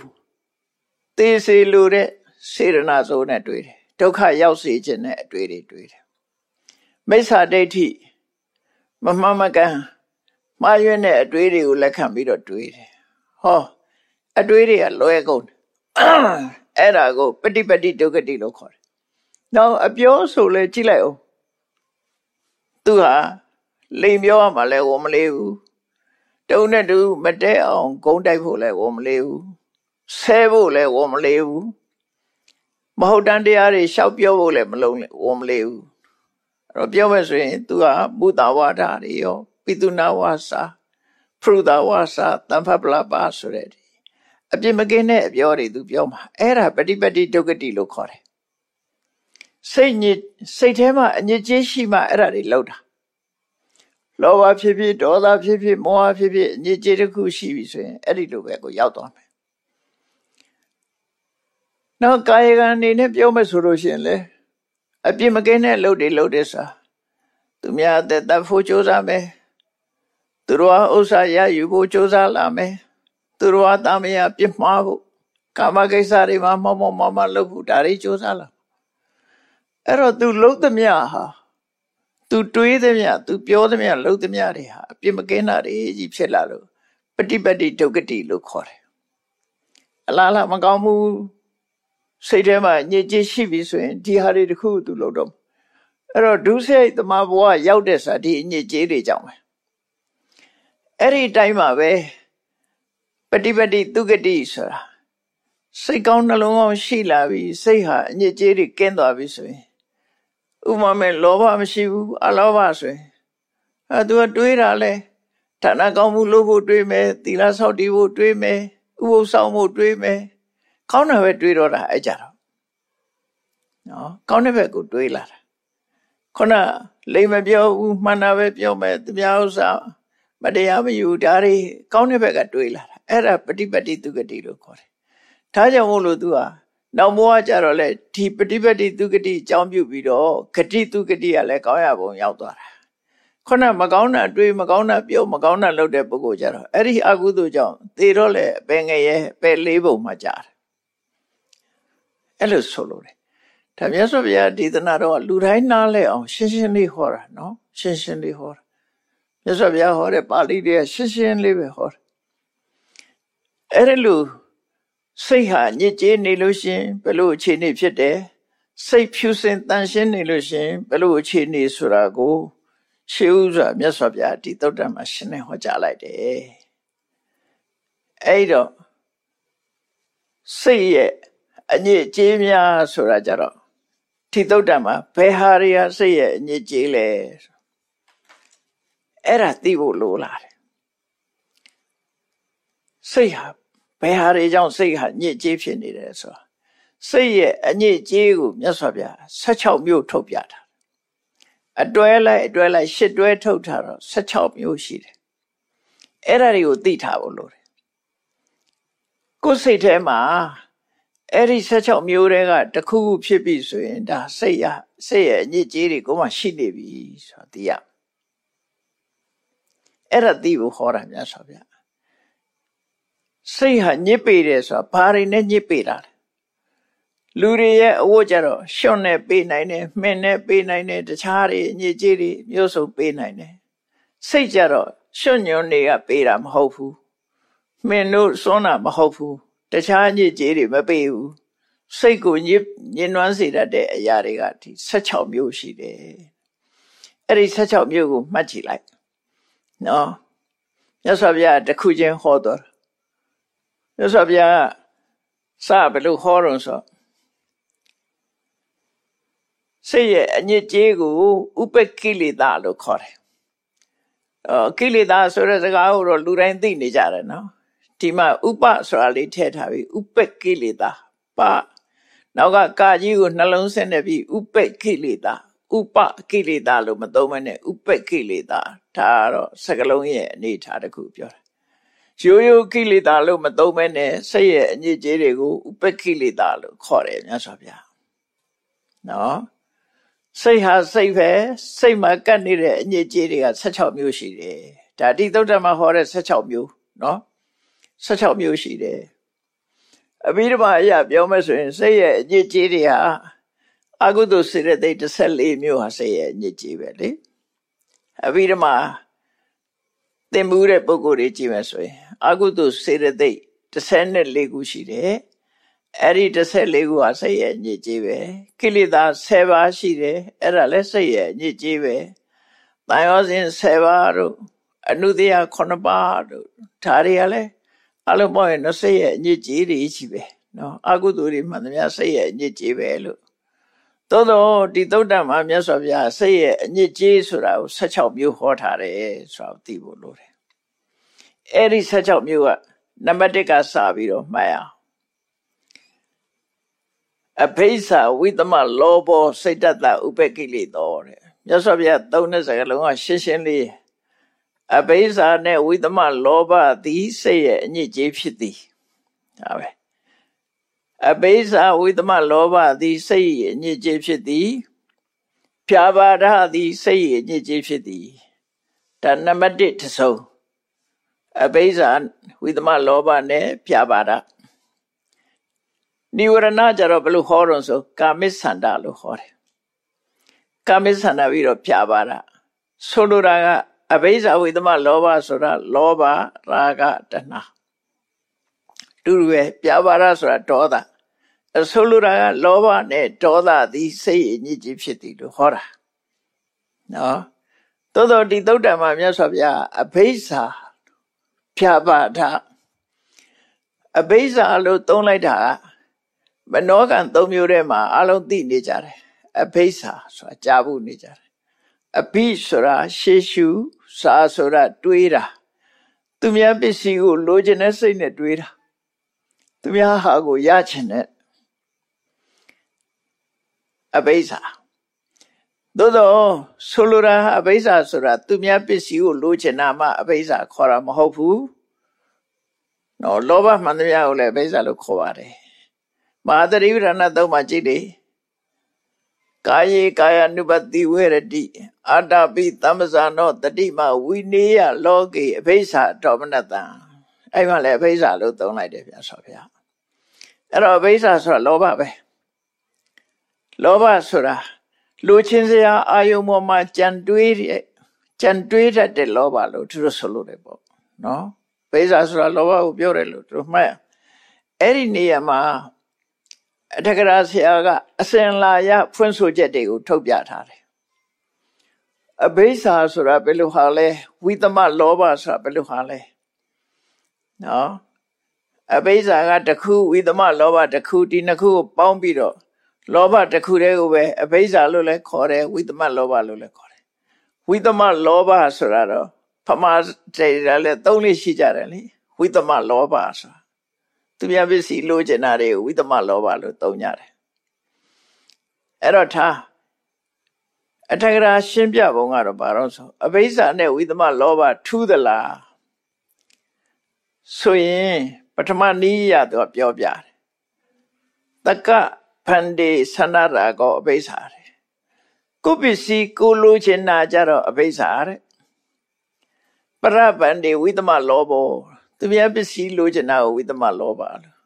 သေစေလိုတဲ့စေရနာစိုးနဲ့တွေ့တယ်ဒုက္ခရောက်စေခြင်းနဲ့အတွေ့တွေတွေ့တယ်မိစ္ဆာဒိဋ္ဌိမမှန်မကန်မှားယွင်းတဲ့အတွေးတွေကိုလက်ခံပြီးတော့တွေးတယ်ဟောအတွေးတွေကလွဲကုန်တယ်အဲ့ဒါကိုပฏิပတိဒုက္ခတိလို့ခေါ်တယ်နောက်အပြောဆိုလဲကြည့်လိုက်အောင်သူဟာ လိမ်ပြောရမှာလဲဝမလေးဘူးတုံးနဲ့တူမတဲအောင်ဂုံးတိုက်ဖို့လဲဝမလေးဘူးဆဲဖို့လဲဝမလေးဘူးမဟုတ်တန်တရားတွေရှောက်ပြောဖို့လဲမလုံးဝမလေးဘူး အဲ့တော့ပြောမယ်ဆိုရင် तू ကမုတာဝါဒတွေရောပိတုနာဝါစာဖရုဒဝါစာတမ္ဖပလပါဆိုတဲ့အပြစ်မကင်းတဲ့အပြောတွေ तू ပြောမှာအဲ့ဒါပฏิပတ်တိဒုက္ကတိလို့ခေါ်တယ်စိတ်ညစ်စိတ်ထဲမှာအညစ်အကြေးရှိမှအဲ့ဒါတွေလောက်တာ လောဘဖြစ်ဖြစ်ဒေါသဖြစ်ဖြစ်မောဟဖြစ်ဖြစ်အညစ်အကြေးတစ်ခုရှိပြီဆိုရင်အဲ့ဒီလိုပဲကိုရောက်သွားမယ်နောက်ကာယကံအနေနဲ့ပြောမယ်ဆိုလို့ရှိရင်လေအပြစ်မကင်းတဲ့လုပ်တွေလုပ်တဲ့စာသူများအသက်သက်ဖို့ကြိုးစားမယ်သူတို့ဟာဥစ္စာရယူဖို့ကြိုးစားလာမယ်သူတို့ဟာတာမယပြစ်မှားဖို့ကာမကိစ္စတွေမှာမောမောမမလုပ်ဖို့ဒါတွေကြိုးစားလာအဲ့တော့သူလှုပ်သမျှဟာ သူတွေးသမျှသူပြောသမျှလှုပ်သမျှတွေဟာအပြစ်မကင်းတာတွေကြီးဖြစ်လာလို့ပฏิပတ်တိဒုက္ကတိလို့ခေါ်တယ်အလားလားမကောင်းဘူးစိတ်ထဲမှာညစ်ကြေးရှိပြီဆိုရင်ဒီဟာတွေတခုသူလုပ်တော့အဲ့တော့ဒုစရိုက်တမဘဝရောက်တဲ့စာဒီအညစ်ကြေးတွေကြောင့်ပဲအဲ့ဒီတိုင်းမှာပဲပฏิပတိသူကတိဆိုတာစိတ်ကောင်းနှလုံးကောင်းရှိလာပြီစိတ်ဟာအညစ်ကြေးတွေကင်းသွားပြီဆိုရင် ဥမာမဲ့လောဘမရှိဘူးအလောဘဆိုရင်အဲသူကတွေးတာလဲဌာနကောင်းမှုလုပ်ဖို့တွေးမယ်သီလဆောက်တည်ဖို့တွေးမယ်ဥပုသ်ဆောင်ဖို့တွေးမယ်ကောင်းတယ်ပဲတွေးတော့တာအဲ့ကြတော့နော်ကောင်းတဲ့ဘက်ကိုတွေးလာတာခုနလိမ်မပြောဘူးမှန်တာပဲပြောမယ်တပြားဥစ္စာမတရားမယူဒါတွေကောင်းတဲ့ဘက်ကတွေးလာတာအဲ့ဒါပฏิပတ်တိသူကတိလို့ခေါ်တယ်ဒါကြောင့်မို့လို့ तू ဟာ နောက်ဘဝကြတော့လေဒီပฏิပတ်တိသူကတိအကြောင်းပြုပြီးတော့ဂတိသူကတိကလည်းကောင်းရပုံရောက်သွားတာခုနမကောင်းတာတွေးမကောင်းတာပြောမကောင်းတာလုပ်တဲ့ပုဂ္ဂိုလ်ကြတော့အဲ့ဒီအကုသိုလ်ကြောင့်သေတော့လေပဲငရဲပဲလေးပုံမှာကြာတယ်အဲ့လိုဆိုလို့တယ်ဒါမြတ်စွာဘုရားဒေသနာတော့လူတိုင်းနားလဲအောင် ရှင်းရှင်းလေးဟောတာနော်ရှင်းရှင်းလေးဟောတာမြတ်စွာဘုရားဟောတဲ့ပါဠိတွေကရှင်းရှင်းလေးပဲဟောတာအဲ့ဒါလို့ စိတ်ဟာညစ်ကြေးနေလို့ရှင်ဘယ်လိုအခြေအနေဖြစ်တယ်စိတ်ဖြူစင်တန်ရှင်းနေလို့ရှင်ဘယ်လိုအခြေအနေဆိုတာကိုရှေးဥစွာမြတ်စွာဘုရားဒီသုတ်တံမှာရှင်းနေဟောကြားလိုက်တယ်အဲ့တော့စိတ်ရဲ့အညစ်အကြေးများဆိုတာကြတော့ထိသုတ်တံမှာဘယ်ဟာတွေဟာစိတ်ရဲ့အညစ်အကြေးလဲအဲ့ဒါသိဖို့လိုလာတယ်စိတ်ဟာ ဘယ်ဟာတွေကြောင့်စိတ်ဟာညစ်ကြေးဖြစ်နေတယ်ဆိုတာစိတ်ရဲ့အညစ်အကြေးကိုမြတ်စွာဘုရား16မျိုးထုတ်ပြတာအတွဲလိုက်အတွဲလိုက်ရှစ်တွဲထုတ်ထားတော့16မျိုးရှိတယ်အဲ့ဒါတွေကိုသိထားဖို့လိုတယ်ကိုယ်စိတ်ထဲမှာအဲ့ဒီ16မျိုးတွေကတခုခုဖြစ်ပြီဆိုရင်ဒါစိတ်ရစိတ်ရဲ့အညစ်အကြေးတွေကိုမှရှိနေပြီဆိုတော့သိရအဲ့ဒါသိဖို့ဟောတာများဆိုဗျာ စိတ်ဟာညစ်ပေတယ်ဆိုတာဘာတွေနဲ့ညစ်ပေတာလဲလူတွေရဲ့အဝတ်ကြတော့ရှွန့်နဲ့ပေးနိုင်တယ်မှင်နဲ့ပေးနိုင်တယ်တခြားတွေညစ်ကြေးတွေမျိုးစုံပေးနိုင်တယ်စိတ်ကြတော့ရှွန့်ညွန်တွေကပေးတာမဟုတ်ဘူးမှင်တို့စွန်းတာမဟုတ်ဘူးတခြားညစ်ကြေးတွေမပေးဘူးစိတ်ကိုညစ်ညင်နွမ်းစေတတ်တဲ့အရာတွေကဒီ16မျိုးရှိတယ်အဲ့ဒီ16မျိုးကိုမှတ်ကြည့်လိုက်နော်မြတ်စွာဘုရားတခုချင်းဟောတော် မြတ်စွာဘုရားစဘယ်လိုဟောတော့ဆိုစိတ်ရဲ့အညစ်အကြေးကိုဥပကိလေသာလို့ခေါ်တယ်။အော်ကိလေသာဆိုတဲ့စကားကိုတော့လူတိုင်းသိနေကြတယ်နော်။ဒီမှာဥပဆိုတာလေးထည့်ထားပြီးဥပကိလေသာပါနောက်ကကာကြီးကိုနှလုံးဆက်နေပြီးဥပကိလေသာဥပကိလေသာလို့မသုံးမနဲ့ဥပကိလေသာဒါကတော့စကလုံးရဲ့အနေထားတစ်ခုပြောတာ ရိုးရိုးကိလေသာလို့မသုံးမနဲ့စိတ်ရဲ့အညစ်အကြေးတွေကိုဥပကိလေသာလို့ခေါ်တယ်မြတ်စွာဘုရားနော်စိတ်ဟာစိတ်ပဲစိတ်မှာကပ်နေတဲ့အညစ်အကြေးတွေက16မျိုးရှိတယ်ဒါတိသုတ်တမှာဟောတဲ့16မျိုးနော်16မျိုးရှိတယ်အဘိဓမ္မာအရာပြောမယ်ဆိုရင်စိတ်ရဲ့အညစ်အကြေးတွေဟာအကုသိုလ်စေတသိက်14မျိုးဟာစိတ်ရဲ့အညစ်အကြေးပဲလေအဘိဓမ္မာသင်မှုတဲ့ပုဂ္ဂိုလ်တွေကြည့်မယ်ဆိုရင် အကုသိုလ်စေတသိက်14ခုရှိတယ်အဲ့ဒီ14ခုဟာစိတ်ရဲ့ညစ်ကြေးပဲကိလေသာ10ပါးရှိတယ်အဲ့ဒါလည်းစိတ်ရဲ့ညစ်ကြေးပဲတန်ရောစဉ်10ပါးတို့အနုတ္တယ9ပါးတို့ဒါတွေကလည်းအလုံးပေါင်းရင်စိတ်ရဲ့ညစ်ကြေးတွေရှိပဲနော်အကုသိုလ်တွေမှန်သမျှစိတ်ရဲ့ညစ်ကြေးပဲလို့သို့တော့ဒီသုတ်တံမှာမြတ်စွာဘုရားစိတ်ရဲ့အညစ်အကြေးဆိုတာကို16မျိုးဟောထားတယ်ဆိုတာကိုသိဖို့လိုတယ် အဲ့ဒီ16မျိုးကနံပါတ်1ကစပြီးတော့မှတ်ရအောင်အဘိဓါဝိသမလောဘောစိတ်တတဥပကိလေသောတဲ့မြတ်စွာဘုရားသုံးတဲ့စကားလုံးကရှင်းရှင်းလေးအဘိဓါနဲ့ဝိသမလောဘသည်စိတ်ရဲ့အညစ်အကြေးဖြစ်သည်ဒါပဲအဘိဓါဝိသမလောဘသည်စိတ်ရဲ့အညစ်အကြေးဖြစ်သည်ဖြာပါဒသည်စိတ်ရဲ့အညစ်အကြေးဖြစ်သည်ဒါနံပါတ်1တစ်စုံ အဘိဓါဝိသမလောဘနဲ့ဖြာပါဒနိဝရဏကြတော့ဘယ်လိုဟောတော့ဆိုကာမိသန္တာလို့ဟောတယ်ကာမိသန္တာပြီးတော့ဖြာပါဒဆိုလိုတာကအဘိဓါဝိသမလောဘဆိုတာလောဘရာဂတဏှာတူတူပဲပြပါရဆိုတာဒေါသအဆိုလိုတာကလောဘနဲ့ဒေါသသည်စိတ်အညစ်အကြေးဖြစ်သည်လို့ဟောတာနော်သို့တော့ဒီသုတ်တံမှာမြတ်စွာဘုရားအဘိဓါ ဖြာပါဒအဘိဓါလို့သုံးလိုက်တာမနောကံ၃မျိုးထဲမှာအလုံးသိနေကြတယ်အဘိဓါဆိုတာကြားဖို့နေကြတယ်အဘိဆိုတာရှေးရှုစာဆိုတာတွေးတာသူများပစ္စည်းကိုလိုချင်တဲ့စိတ်နဲ့တွေးတာသူများဟာကိုရချင်တဲ့အဘိဓါ သို့တော့ဆိုလိုတာအဘိဓါဆိုတာသူများပစ္စည်းကိုလိုချင်တာမှအဘိဓါခေါ်တာမဟုတ်ဘူးနော်လောဘမှန်သမျှကိုလည်းအဘိဓါလို့ခေါ်ပါတယ်မဟာတရိဝရဏသုံးမှာကြည့်လေကာယေကာယ ानु ပတိဝေရတိအာတပိသမ္ပဇာနောတတိမဝိနေယလောကေအဘိဓါတော်မနတံအဲ့မှာလည်းအဘိဓါလို့သုံးလိုက်တယ်ဗျာဆိုဗျာအဲ့တော့အဘိဓါဆိုတာလောဘပဲလောဘဆိုတာ လူချင်းစရာအာယုံပေါ်မှာကြံတွေးတဲ့ကြံတွေးတတ်တဲ့လောဘလို့သူတို့ဆိုလို့တယ်ပေါ့နော်ဘိဓါဆိုတာလောဘကိုပြောတယ်လို့သူတို့မှတ်အဲ့ဒီနေရာမှာအထက်ကရာဆရာကအစင်လာရဖွင့်ဆိုချက်တွေကိုထုတ်ပြထားတယ်အဘိဓါဆိုတာဘယ်လိုဟာလဲဝိသမလောဘဆိုတာဘယ်လိုဟာလဲနော်အဘိဓါကတစ်ခုဝိသမလောဘတစ်ခုဒီနှစ်ခုကိုပေါင်းပြီးတော့ လောဘတစ်ခုတည်းကိုပဲအဘိဓါလို့လည်းခေါ်တယ်ဝိသမလောဘလို့လည်းခေါ်တယ်ဝိသမလောဘဆိုတာတော့ဖမာတေရလည်းသုံးလေးရှိကြတယ်လေဝိသမလောဘဆိုတာသူများပစ္စည်းလိုချင်တာတွေကိုဝိသမလောဘလို့သုံးကြတယ်အဲ့တော့ထားအထက်ကရာရှင်းပြပုံကတော့ဘာလို့ဆိုအဘိဓါနဲ့ဝိသမလောဘထူးသလားဆိုရင်ပထမနည်းရတော့ပြောပြတယ်တက ဖန္တေဆန္ဒရာကောအဘိဓါတဲ့ကိုပစ္စည်းကိုလိုချင်တာကြတော့အဘိဓါတဲ့ပရဗန္တေဝိသမလောဘောသူများပစ္စည်းလိုချင်တာကိုဝိသမလောဘလို့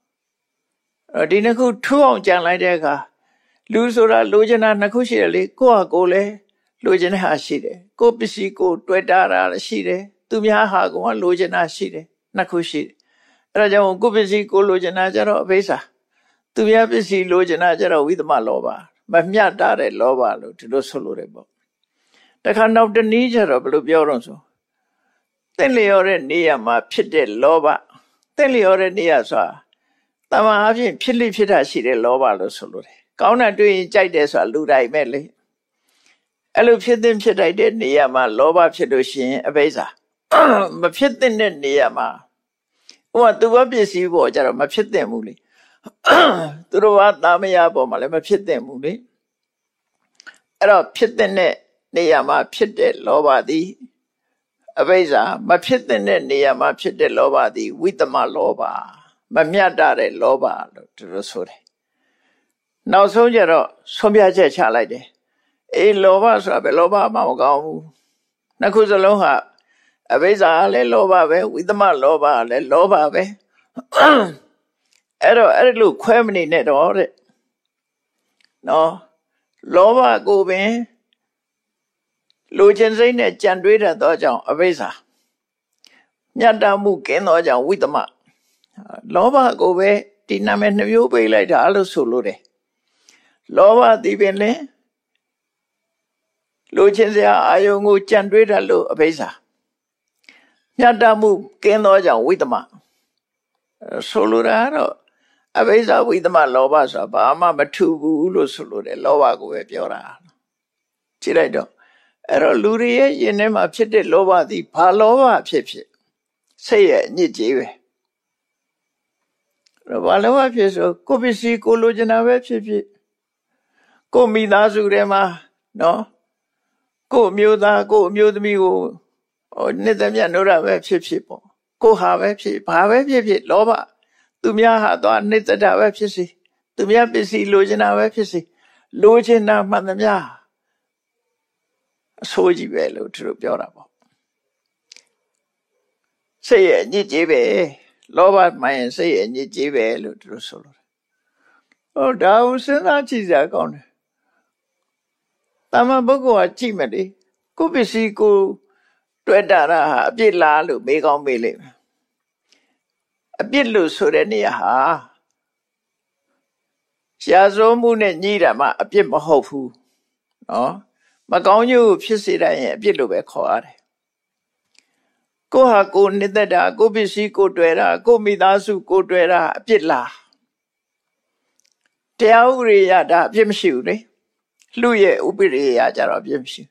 အဲ့ဒီနှစ်ခုထူအောင်ကြံလိုက်တဲ့အခါလူဆိုတာလိုချင်တာနှစ်ခုရှိတယ်လေကိုယ့်ဟာကိုယ်လည်းလိုချင်တဲ့ဟာရှိတယ်ကိုယ်ပစ္စည်းကိုတွေ့တာလည်းရှိတယ်သူများဟာကလိုချင်တာရှိတယ်နှစ်ခုရှိတယ်အဲ့ဒါကြောင့်ကိုယ်ပစ္စည်းကိုလိုချင်တာကြတော့အဘိဓါ သူများပစ္စည်းလိုချင်တာကြတော့ဝိသမလောဘမမျှတာတဲ့လောဘလို့ဒီလိုဆိုလို့ရတယ်ပေါ့တခါနောက်တနည်းကျတော့ဘယ်လိုပြောတော့ဆိုတင့်လျော်တဲ့နေရာမှာဖြစ်တဲ့လောဘတင့်လျော်တဲ့နေရာဆိုတာတမန်အဖြစ်ဖြစ်လိဖြစ်တာရှိတဲ့လောဘလို့ဆိုလို့တယ်ကောင်းတာတွေ့ရင်ကြိုက်တယ်ဆိုတာလူတိုင်းပဲလေအဲ့လိုဖြစ်တဲ့ဖြစ်တိုက်တဲ့နေရာမှာလောဘဖြစ်လို့ရှိရင်အဘိဇာမဖြစ်တဲ့နေရာမှာဟိုကသူဘပစ္စည်းပေါ်ကြတော့မဖြစ်တဲ့ဘူးလေ သူတို့ကတာမယာပေါ်မှာလည်းမဖြစ်တဲ့ဘူးလေအဲ့တော့ဖြစ်တဲ့နေရာမှာဖြစ်တဲ့လောဘသည်အဘိဇာမဖြစ်တဲ့နေရာမှာဖြစ်တဲ့လောဘသည်ဝိသမလောဘမမြတ်တဲ့လောဘလို့သူတို့ဆိုတယ်နောက်ဆုံးကျတော့ဆုံးဖြတ်ချက်ချလိုက်တယ်အေးလောဘဆိုတာပဲလောဘမှမကောင်းဘူးနှစ်ခုစလုံးဟာအဘိဇာလည်းလောဘပဲဝိသမလောဘလည်းလောဘပဲ အဲ့တော့အဲ့လိုခွဲမနေနဲ့တော့တဲ့နော်လောဘကိုပင်လူချင်းစိတ်နဲ့ကြံတွေးတတ်သောကြောင့်အဘိဇာမြတ်တမှုကင်းသောကြောင့်ဝိသမလောဘကိုပဲဒီနာမည်နှမျိုးပေးလိုက်တာလို့ဆိုလို့တယ်လောဘသည်ပင်လေလူချင်းစရာအာယုံကိုကြံတွေးတတ်လို့အဘိဇာမြတ်တမှုကင်းသောကြောင့်ဝိသမဆိုလိုတာကတော့ အဘိဇဝိသမလောဘဆိုတာဘာမှမထူဘူးလို့ဆိုလို့တယ်လောဘကိုပဲပြောတာကြည့်လိုက်တော့အဲ့တော့လူတွေရဲ့ယင်ထဲမှာဖြစ်တဲ့လောဘသည်ဘာလောဘဖြစ်ဖြစ်စိတ်ရဲ့အညစ်အကြေးပဲတော့ဘာလောဘဖြစ်ဆိုကိုပစ္စည်းကိုလိုချင်တာပဲဖြစ်ဖြစ်ကိုမိသားစုထဲမှာနော်ကိုအမျိုးသားကိုအမျိုးသမီးကိုဟိုနှစ်သက်မြတ်နိုးတာပဲဖြစ်ဖြစ်ပေါ့ကိုဟာပဲဖြစ်ဘာပဲဖြစ်ဖြစ်လောဘ သူများဟာသွားနှစ်သက်တာပဲဖြစ်စီသူများပစ္စည်းလိုချင်တာပဲဖြစ်စီလိုချင်တာမှန်သမျှအဆိုးကြီးပဲလို့သူတို့ပြောတာပေါ့စိတ်ရဲ့အညစ်အကြေးပဲလောဘမှန်ရင်စိတ်ရဲ့အညစ်အကြေးပဲလို့သူတို့ဆိုလို့ဟောဒါကိုစဉ်းစားကြည့်စရာကောင်းတယ်တမန်ပုဂ္ဂိုလ်ကကြည့်မယ်လေကိုပစ္စည်းကိုတွေ့တာဟာအပြစ်လားလို့မေးကောင်းမေးလိမ့်မယ် အပြစ်လို့ဆိုတဲ့နေရာဟာရှားစိုးမှုနဲ့ညှိတာမှအပြစ်မဟုတ်ဘူးနော်မကောင်းကျိုးဖြစ်စေတဲ့ရင်အပြစ်လို့ပဲခေါ်ရတယ်ကိုဟာကိုနှစ်သက်တာကိုပစ္စည်းကိုတွေ့တာကိုမိသားစုကိုတွေ့တာအပြစ်လားတရားဥပဒေရတာအပြစ်မရှိဘူးလေလူရဲ့ဥပဒေရကြတော့အပြစ်မရှိ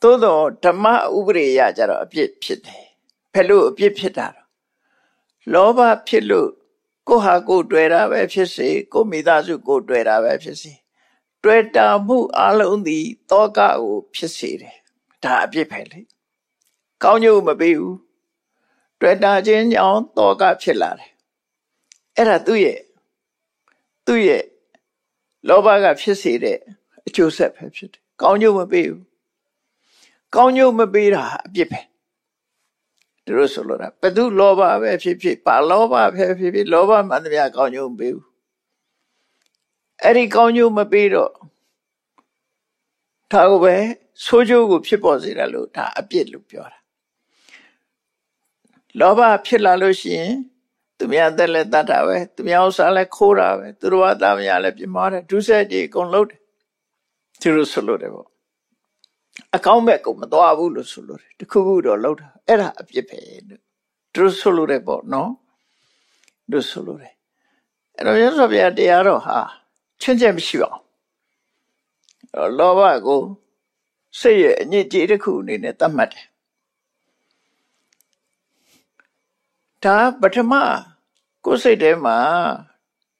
သို့တော့ဓမ္မဥပဒေရကြတော့အပြစ်ဖြစ်တယ်ဘယ်လိုအပြစ်ဖြစ်တာလော ဘဖြစ်လို့ကိုဟာကိုတွေ့တာပဲဖြစ်စေကိုမိသားစုကိုတွေ့တာပဲဖြစ်စေတွေ့တာမှုအလုံးသည်တောကကိုဖြစ်စေတယ်ဒါအပြစ်ပဲလေကောင်းကျိုးမပေးဘူးတွေ့တာချင်းကြောင့်တောကဖြစ်လာတယ်အဲ့ဒါသူ့ရဲ့သူ့ရဲ့လောဘကဖြစ်စေတဲ့အကျိုးဆက်ပဲဖြစ်တယ်ကောင်းကျိုးမပေးဘူးကောင်းကျိုးမပေးတာအပြစ်ပဲ သူတို့ဆိုလိုတာဘသူလောဘပဲဖြစ်ဖြစ်ပါလောဘပဲဖြစ်ဖြစ်လောဘမှန်သမျှကောင်းကျိုးမပေးဘူးအဲ့ဒီကောင်းကျိုးမပေးတော့ဒါကိုပဲဆိုးကျိုးကိုဖြစ်ပေါ်စေတယ်လို့ဒါအပြစ်လို့ပြောတာလောဘဖြစ်လာလို့ရှိရင်သူများသက်လက်တတ်တာပဲသူများဥစ္စာလည်းခိုးတာပဲသူတို့ဘာသားမရလည်းပြမာတယ်ဒုစက်ကြီးအကုန်လုံးတယ်သူတို့ဆိုလို့တယ်ပေါ့ အကောင်းမဲ့ကိုမသွားဘူးလို့ဆိုလို့တယ်တခုခုတော့လောက်တာအဲ့ဒါအပြစ်ပဲလို့သူတို့ဆိုလို့တယ်ပေါ့နော်တို့ဆိုလို့တယ်အဲ့တော့ရသော်ဗျာတရားတော်ဟာချွင်းချက်မရှိပါဘူးလောဘကိုစိတ်ရဲ့အညစ်အကြေးတစ်ခုအနေနဲ့သတ်မှတ်တယ်ဒါပထမကိုယ်စိတ်ထဲမှာ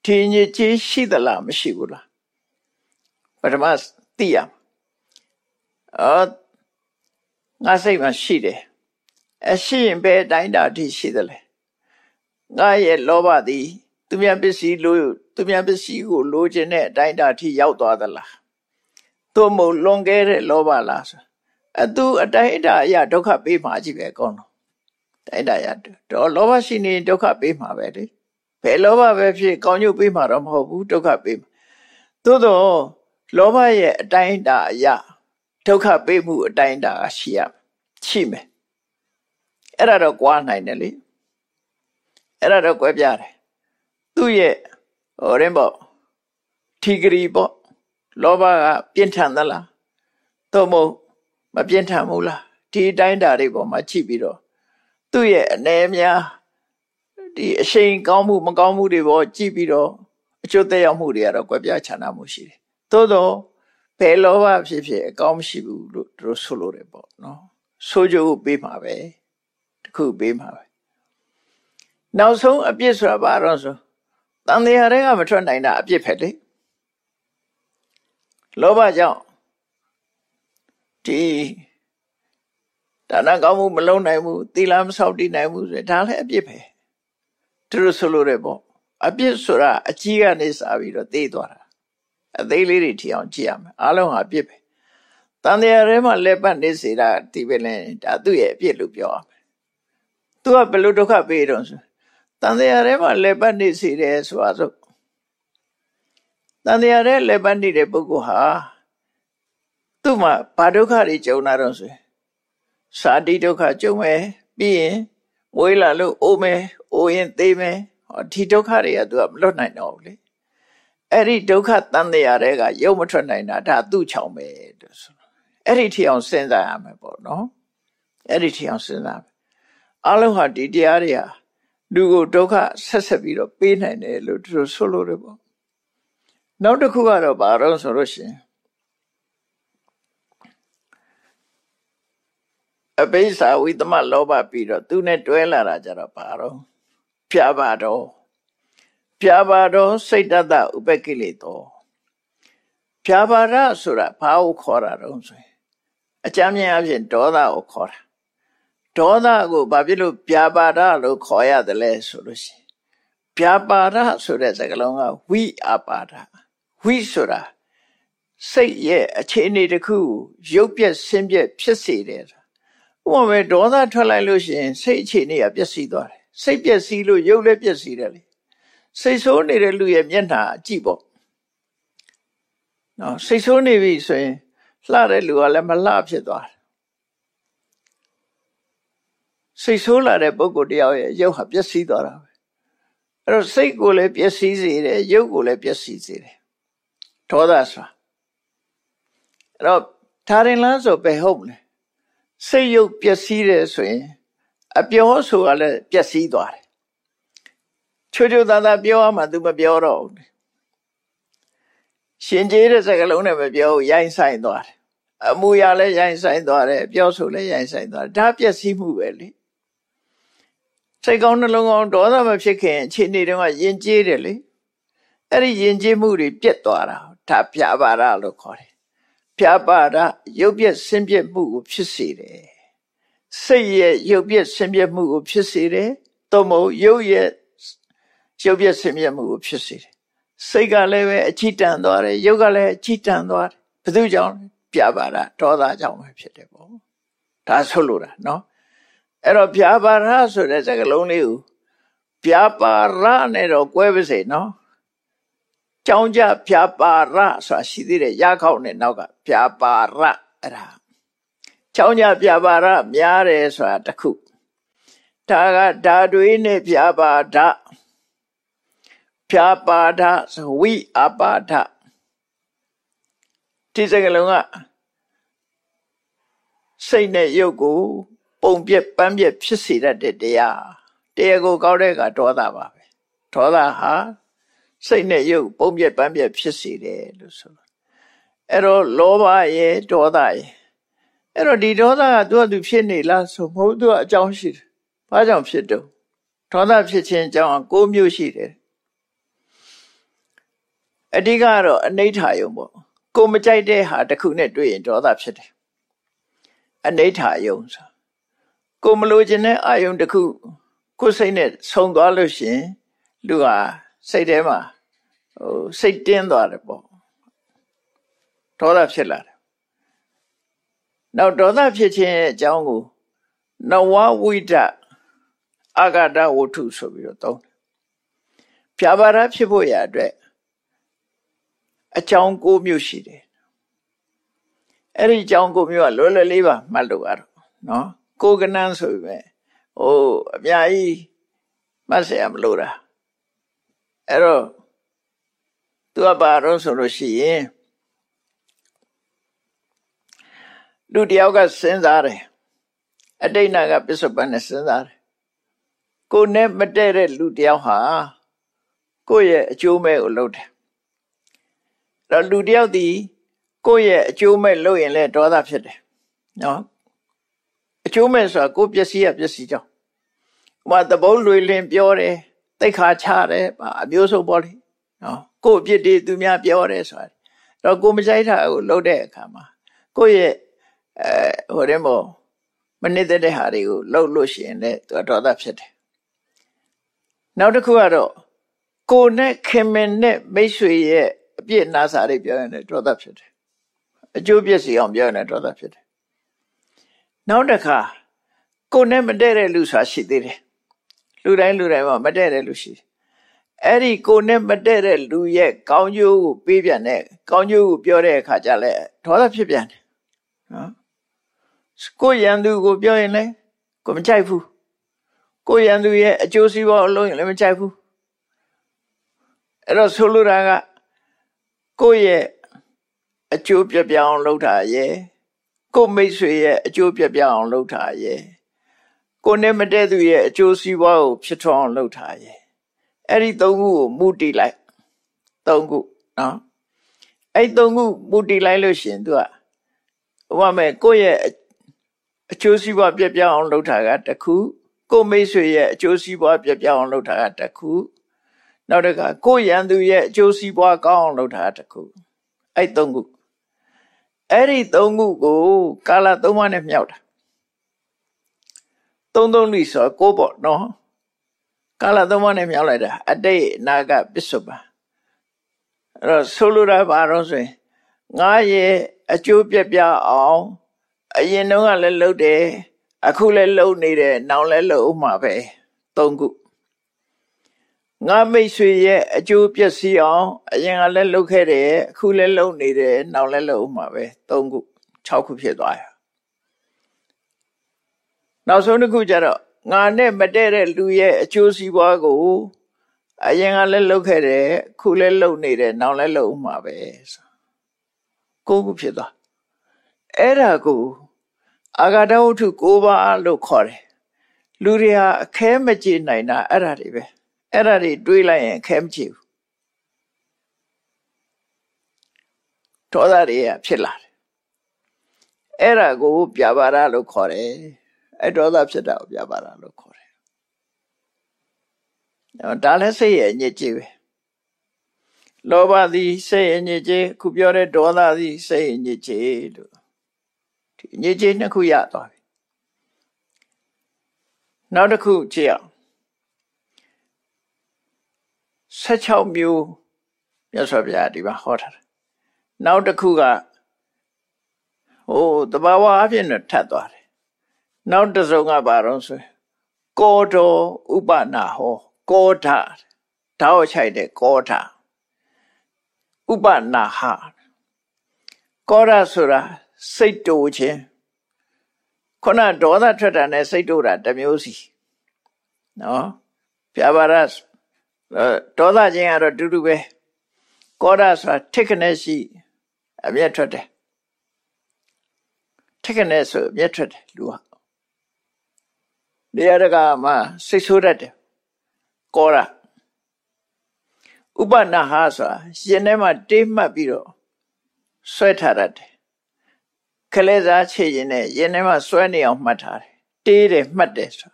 ဒီညစ်ကြေးရှိသလားမရှိဘူးလားပထမသိရ အော်ငါစိတ်မှာရှိတယ်အရှိရင်ဘယ်အတိုင်းတာထိရှိသလဲငါရဲ့လောဘသည် သူများပစ္စည်းလိုသူများပစ္စည်းကိုလိုချင်တဲ့အတိုင်းတာထိရောက်သွားသလားသို့မဟုတ်လွန်ခဲ့တဲ့လောဘလားဆိုအတူအတိုင်းတာအရာဒုက္ခပေးမှာကြီးပဲကောင်းတော့တိုင်းတာရတော့လောဘရှိနေဒုက္ခပေးမှာပဲလေဘယ်လောဘပဲဖြစ်ကောင်းကျိုးပေးမှာတော့မဟုတ်ဘူးဒုက္ခပေးမှာသို့တော့လောဘရဲ့အတိုင်းတာအရာ ဒုက္ခပေးမှုအတိုင်းတာရှိရရှိမယ်အဲ့ဒါတော့ကြွားနိုင်တယ်လေအဲ့ဒါတော့ကြွယ်ပြတယ်သူ့ရဲ့ဟိုရင်ပေါ့ထီဂရီပေါ့လောဘကပြင်းထန်သလားသို့မဟုတ်မပြင်းထန်ဘူးလားဒီအတိုင်းတာတွေပေါ်မှာကြည့်ပြီးတော့သူ့ရဲ့အနေများဒီအရှိန်ကောင်းမှုမကောင်းမှုတွေပေါ်ကြည့်ပြီးတော့အကျိုးသက်ရောက်မှုတွေကတော့ကွဲပြားခြားနားမှုရှိတယ်သို့တော့ ဘယ်လောဘဖြစ်ဖြစ်အကောင်းမရှိဘူးလို့တို့ဆိုလို့တယ်ပေါ့နော်ဆိုကြကိုပေးမှာပဲတခုပေးမှာပဲနောက်ဆုံးအပြစ်ဆိုတာဘာတော့ဆိုတန်တရားတွေကမထွက်နိုင်တာအပြစ်ပဲလေလောဘကြောင့်ဒီဒါနကောင်းမှုမလုံးနိုင်ဘူးသီလမဆောက်တည်နိုင်ဘူးဆိုဒါလည်းအပြစ်ပဲသူတို့ဆိုလို့ရပေါ့အပြစ်ဆိုတာအကြီးကနေစပြီးတော့သိသွားတာ အသေးလေးတွေထီအောင်ကြည့်ရမယ်အားလုံးဟာအပြစ်ပဲတန်တရားထဲမှာလက်ပတ်နေစေတာဒီပဲလဲဒါသူ့ရဲ့အပြစ်လို့ပြောရမယ်သူကဘယ်လိုဒုက္ခပေးတော့ဆိုတန်တရားထဲမှာလက်ပတ်နေစေတယ်ဆိုတာဆိုတန်တရားထဲလက်ပတ်နေတဲ့ပုဂ္ဂိုလ်ဟာသူ့မှာဘာဒုက္ခတွေကြုံလာတော့ဆိုစာတိဒုက္ခကြုံမယ်ပြီးရင်မွေးလာလို့အိုးမယ်အိုးရင်သေးမယ်ဟောဒီဒုက္ခတွေကသူကမလွတ်နိုင်တော့ဘူးလေ အဲ့ဒီဒုက္ခတန်တရားတွေကရုပ်မထွက်နိုင်တာဒါသူ့ချောင်ပဲလို့ဆိုအဲ့ဒီထီအောင်စဉ်းစားရမယ်ပေါ့နော်အဲ့ဒီထီအောင်စဉ်းစားမယ်အလုံးဟာဒီတရားတွေဟာလူကိုဒုက္ခဆက်ဆက်ပြီးတော့ပေးနိုင်တယ်လို့သူတို့ဆိုလို့ရပေါ့နောက်တစ်ခုကတော့ဘာတော့ဆိုလို့ရှိရင်အဘိဓါဝိသမလောဘပြီးတော့သူနဲ့တွဲလာတာကြတော့ဘာတော့ပြပါတော့ ပြပါတော့စိတ်တတဥပကိလေတော့ပြပါရဆိုတာဘာကိုခေါ်တာတော့ဆိုရင်အကြမ်းမြင်အဖြစ်ဒေါသကိုခေါ်တာဒေါသကိုဘာဖြစ်လို့ပြပါဒလို့ခေါ်ရတယ်လဲဆိုလို့ရှိရင်ပြပါဒဆိုတဲ့စကားလုံးကဝိအပါဒဝိဆိုတာစိတ်ရဲ့အခြေအနေတစ်ခုရုပ်ပြက်ဆင်းပြက်ဖြစ်စေတယ်ဥပမာဒေါသထွက်လိုက်လို့ရှိရင်စိတ်အခြေအနေကပျက်စီးသွားတယ်စိတ်ပျက်စီးလို့ရုပ်လည်းပျက်စီးတယ်လေ စိတ်ဆိုးနေတဲ့လူရဲ့မျက်နှာကြည့်ပေါ့နော်စိတ်ဆိုးနေပြီဆိုရင်လှတဲ့လူကလည်းမလှဖြစ်သွားတယ်စိတ်ဆိုးလာတဲ့ပုဂ္ဂိုလ်တယောက်ရဲ့ရုပ်ဟာပျက်စီးသွားတာပဲအဲ့တော့စိတ်ကိုလည်းပျက်စီးစေတယ်ရုပ်ကိုလည်းပျက်စီးစေတယ်ဒေါသဆိုတာအဲ့တော့ဒါရင်လန်းဆိုပဲဟုတ်မလဲစိတ်ရုပ်ပျက်စီးတယ်ဆိုရင်အပြောဆိုတာလည်းပျက်စီးသွားတယ် ချိုးချိုးသားသားပြောမှ तू မပြောတော့ဘူးရှင်ကျေးတဲ့စကားလုံးနဲ့မပြောဘူးရိုင်းဆိုင်သွားတယ်အမူအရာလည်းရိုင်းဆိုင်သွားတယ်ပြောဆိုလည်းရိုင်းဆိုင်သွားတယ်ဒါပျက်စီးမှုပဲလေစိတ်ကောင်းနှလုံးကောင်းဒေါသမဖြစ်ခင်အခြေအနေတုန်းကယဉ်ကျေးတယ်လေအဲ့ဒီယဉ်ကျေးမှုတွေပြက်သွားတာဒါပြပါရလို့ခေါ်တယ်ပြပါရရုပ်ပြက်ဆင်းပြက်မှုကိုဖြစ်စေတယ်စိတ်ရဲ့ရုပ်ပြက်ဆင်းပြက်မှုကိုဖြစ်စေတယ်သို့မဟုတ်ရုပ်ရဲ့ ရုပ်ပြက်ဆင်းပြက်မှုကိုဖြစ်စေတယ်စိတ်ကလည်းပဲအချစ်တန်သွားတယ်ရုပ်ကလည်းအချစ်တန်သွားတယ်ဘယ်သူကြောင့်ပြပါရဒေါသကြောင့်ပဲဖြစ်တယ်ပေါ့ဒါဆိုလို့တာနော်အဲ့တော့ပြာပါရဆိုတဲ့စကားလုံးလေးကိုပြာပါရနဲ့တော့꿰ပါစေနော်ကြောင်းကြပြာပါရဆိုတာရှိသေးတယ်ရခောက်နဲ့နောက်ကပြာပါရအဲ့ဒါကြောင်းကြပြာပါရများတယ်ဆိုတာတခုဒါကဓာတွေနဲ့ပြာပါဒ ပြာပါဒဝိအပါဒဒီစကားလုံးကစိတ်နဲ့ရုပ်ကို ပုံပြက်ပန်းပြက်ဖြစ်စေတတ်တဲ့တရားတရားကိုကောက်တဲ့ကဒေါသပါပဲဒေါသဟာစိတ်နဲ့ရုပ်ပုံပြက်ပန်းပြက်ဖြစ်စေတယ်လို့ဆိုတော့အဲ့တော့လောဘရဲ့ဒေါသရဲ့အဲ့တော့ဒီဒေါသကသူ့အတူဖြစ်နေလားဆိုမဟုတ်သူကအကြောင်းရှိတယ်ဘာကြောင့်ဖြစ်တော့ဒေါသဖြစ်ခြင်းအကြောင်းကိုမျိုးရှိတယ် အဓိကတော့အနိဋ္ဌာယုံပေါ့ကိုမကြိုက်တဲ့ဟာတစ်ခုနဲ့တွေ့ရင်ဒေါသဖြစ်တယ်အနိဋ္ဌာယုံဆိုကိုမလိုချင်တဲ့အာယုံတစ်ခုကိုယ်စိတ်နဲ့ဆုံသွားလို့ရှင်လူဟာစိတ်ထဲမှာဟိုစိတ်တင်းသွားတယ်ပေါ့ဒေါသဖြစ်လာတယ်နောက်ဒေါသဖြစ်ခြင်းရဲ့အကြောင်းကိုနဝဝိဒအာဂတဝတ္ထုဆိုပြီးတော့သုံးတယ်ဖြာပါရဖြစ်ဖို့ရအတွက် အကြောင်း၉မျိုးရှိတယ်အဲ့ဒီအကြောင်း၉မျိုးကလွယ်လွယ်လေးပါမှတ်လို့ရတော့နော်ကိုကနန်းဆိုပေမဲ့ဟိုအများကြီးမှတ်เสียမလို့တာအဲ့တော့သူကဘာတော့ဆိုလို့ရှိရင်လူတယောက်ကစဉ်းစားတယ်အတိတ်နာကပစ္စုပန်နဲ့စဉ်းစားတယ်ကိုနဲ့မတည့်တဲ့လူတယောက်ဟာကိုယ့်ရဲ့အကျိုးမဲ့ကိုလုပ်တယ် တော့လူတယောက်ဒီကိုယ့်ရဲ့အကျိုးမဲ့လုပ်ရင်လည်းဒေါသဖြစ်တယ်နော်အကျိုးမဲ့ဆိုတာကိုပျက်စီးရပျက်စီးကြောင်းဟိုသဘုံလွေလင်းပြောတယ်တိတ်ခါချတယ်အမျိုးစုံပေါ့လေနော်ကိုအပြစ်တွေသူများပြောတယ်ဆိုတာတော့ကိုမကြိုက်တာကိုလုပ်တဲ့အခါမှာကိုရဲ့အဲဟိုတဲ့မို့မနစ်တဲ့ဟာတွေကိုလှုပ်လို့ရှိရင်လည်းသူဒေါသဖြစ်တယ်နောက်တစ်ခုကတော့ကိုနဲ့ခင်မင်နဲ့မိတ်ဆွေရဲ့ အပြစ်နာစာတွေပြောရင်လည်းဒေါသဖြစ်တယ်အကျိုးပြည့်စီအောင်ပြောရင်လည်းဒေါသဖြစ်တယ်နောက်တစ်ခါကိုနဲ့မတည့်တဲ့လူဆိုတာရှိသေးတယ်လူတိုင်းလူတိုင်းမှာမတည့်တဲ့လူရှိတယ်အဲ့ဒီကိုနဲ့မတည့်တဲ့လူရဲ့ကောင်းကျိုးကိုပေးပြန်တဲ့ကောင်းကျိုးကိုပြောတဲ့အခါကျလဲဒေါသဖြစ်ပြန်တယ်နော်ကိုရန်သူကိုပြောရင်လဲကိုမကြိုက်ဘူးကိုရန်သူရဲ့အကျိုးစီးပွားအလုံးရင်လည်းမကြိုက်ဘူးအဲ့တော့ဆိုလိုတာက ကိုရဲ့အကျိုးပြပြောင်းလုပ်တာရဲ့ကိုမိတ်ဆွေရဲ့အကျိုးပြပြအောင်လုပ်တာရဲ့ကိုနဲ့မတည့်သူရဲ့အကျိုးစီးပွားကိုဖြစ်ထွန်းအောင်လုပ်ထားရဲ့အဲ့ဒီသုံးခုကိုမူတည်လိုက်သုံးခုနော်အဲ့သုံးခုမူတည်လိုက်လို့ရှင်သူကဟိုမဲ့ကိုယ့်ရဲ့အကျိုးစီးပွားပြပြအောင်လုပ်တာကတစ်ခုကိုမိတ်ဆွေရဲ့အကျိုးစီးပွားပြပြအောင်လုပ်တာကတစ်ခု နောက်တစ်ခါကိုရန်သူရဲ့အကျိုးစီးပွားကောင်းအောင်လုပ်တာကတစ်ခုအဲ့သုံးခုအဲ့ဒီသုံးခုကိုကာလသုံးပါးနဲ့မြောက်တာသုံးသုံးလိဆိုကိုပေါ့နော်ကာလသုံးပါးနဲ့မြောက်လိုက်တာအတိတ်အနာဂတ်ပစ္စုပန်အဲ့တော့ဆိုလိုတာဘာလို့ဆိုရင်ငါရဲ့အကျိုးပြပြအောင်အရင်တော့ကလည်းလှုပ်တယ်အခုလည်းလှုပ်နေတယ်နောက်လည်းလှုပ်ဥမှာပဲသုံးခု ငါမိတ်ဆွေရဲ့အကျိုးပျက်စီးအောင်အရင်ကလည်းလှုပ်ခဲ့တယ်အခုလည်းလှုပ်နေတယ်နောက်လည်းလှုပ်ဥမှာပဲသုံးခု6ခုဖြစ်သွားရနောက်ဆုံးတစ်ခုကျတော့ငါနဲ့မတည့်တဲ့လူရဲ့အကျိုးစီးပွားကိုအရင်ကလည်းလှုပ်ခဲ့တယ်ခုလည်းလှုပ်နေတယ်နောက်လည်းလှုပ်ဥမှာပဲကိုခုဖြစ်သွားအဲ့ဒါကိုအာဂတဝတ္ထု၉ပါးလို့ခေါ်တယ်လူတွေဟာအခဲမကြေနိုင်တာအဲ့ဒါတွေပဲ အဲ့ဒါတွေတွေးလိုက်ရင်အခဲမကြေဘူးဒေါသတွေကဖြစ်လာတယ်အဲ့ဒါကိုပြပါရလို့ခေါ်တယ်အဲ့ဒေါသဖြစ်တာကိုပြပါရလို့ခေါ်တယ်ဒါလည်းစိတ်ရဲ့အညစ်အကြေးပဲလောဘသည်စိတ်အညစ်အကြေးခုပြောတဲ့ဒေါသသည်စိတ်အညစ်အကြေးလို့ဒီအညစ်အကြေးနှစ်ခုရသွားပြီနောက်တစ်ခုကြည့်အောင် 16မျိုးမြတ်စွာဘုရားဒီမှာဟောထားတယ်နောက်တစ်ခုကဟိုတဘာဝအဖြစ်နဲ့ထပ်သွားတယ်နောက်တစ်စုံကဘာတော့ဆိုကောတော်ဥပနာဟောကောဓာဓာတ်ချိုက်တဲ့ကောဓာဥပနာဟကောရဆိုတာစိတ်တူခြင်းခုနဒေါသထွက်တာနဲ့စိတ်တူတာတစ်မျိုးစီနော်ပြပါရ ဒေါသခြင်းကတော့တူတူပဲကောရဆိုတာထိခနဲ့ရှိအမျက်ထွက်တယ်ထိခနဲ့ဆိုအမျက်ထွက်တယ်လူဟာနေရာတကာမှာစိတ်ဆိုးတတ်တယ်ကောရဥပနာဟဆိုတာရှင်ထဲမှာတေးမှတ်ပြီးတော့ဆွဲထားတတ်တယ်ခလဲစားခြေရင်နဲ့ရင်ထဲမှာဆွဲနေအောင်မှတ်ထားတယ်တေးတယ်မှတ်တယ်ဆို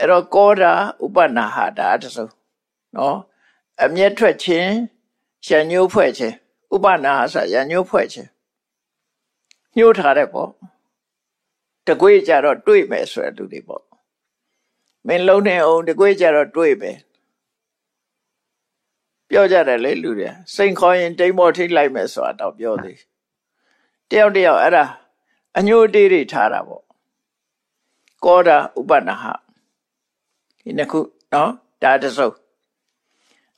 အဲ့တော့ကောတာဥပနာဟတာတစုံနော်အမျက်ထွက်ခြင်းရညှိုးဖွဲ့ခြင်းဥပနာဟဆိုရညှိုးဖွဲ့ခြင်းညှိုးထားတဲ့ပေါ့တကွေးကြတော့တွေးမယ်ဆိုတဲ့လူတွေပေါ့မင်းလုံးနေအောင်တကွေးကြတော့တွေးမယ်ပြောကြတယ်လေလူတွေစိန်ခေါ်ရင်တိမ်မောထိလိုက်မယ်ဆိုတာတော့ပြောသေးတယောက်တယောက်အဲ့ဒါအညိုတေးတွေထားတာပေါ့ကောတာဥပနာဟ ဒီနှစ်ခုနော်ဒါတစုံ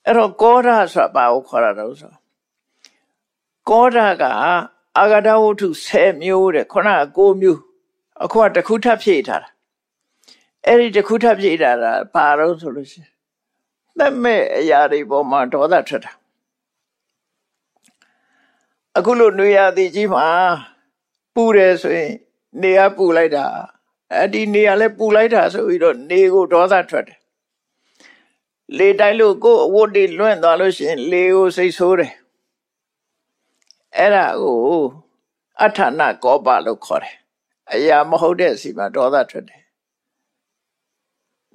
အဲ့တော့ကောတာဆိုတာဘာကိုခေါ်ရတော့ဆိုကောတာကအာဂဒဝတ္ထု10မျိုးတဲ့ခုနက9မျိုးအခုကတစ်ခုထပ်ဖြည့်ထားတာအဲ့ဒီတစ်ခုထပ်ဖြည့်ထားတာဘာလို့ဆိုလို့ရှိရင်သက်မဲ့အရာတွေပေါ်မှာဒေါသထွက်တာအခုလိုနေရာသည်ကြီးမှာပူတယ်ဆိုရင်နေရာပူလိုက်တာ အဲ့ဒီနေရာလဲပူလိုက်တာဆိုပြီးတော့နေကိုဒေါသထွက်တယ်လေတိုက်လို့ကိုယ်အဝတ်တွေလွင့်သွားလို့ရှိရင်လေကိုစိတ်ဆိုးတယ်အဲ့ဒါကိုအထာဏကောပလို့ခေါ်တယ်အရာမဟုတ်တဲ့စီမှာဒေါသထွက်တယ်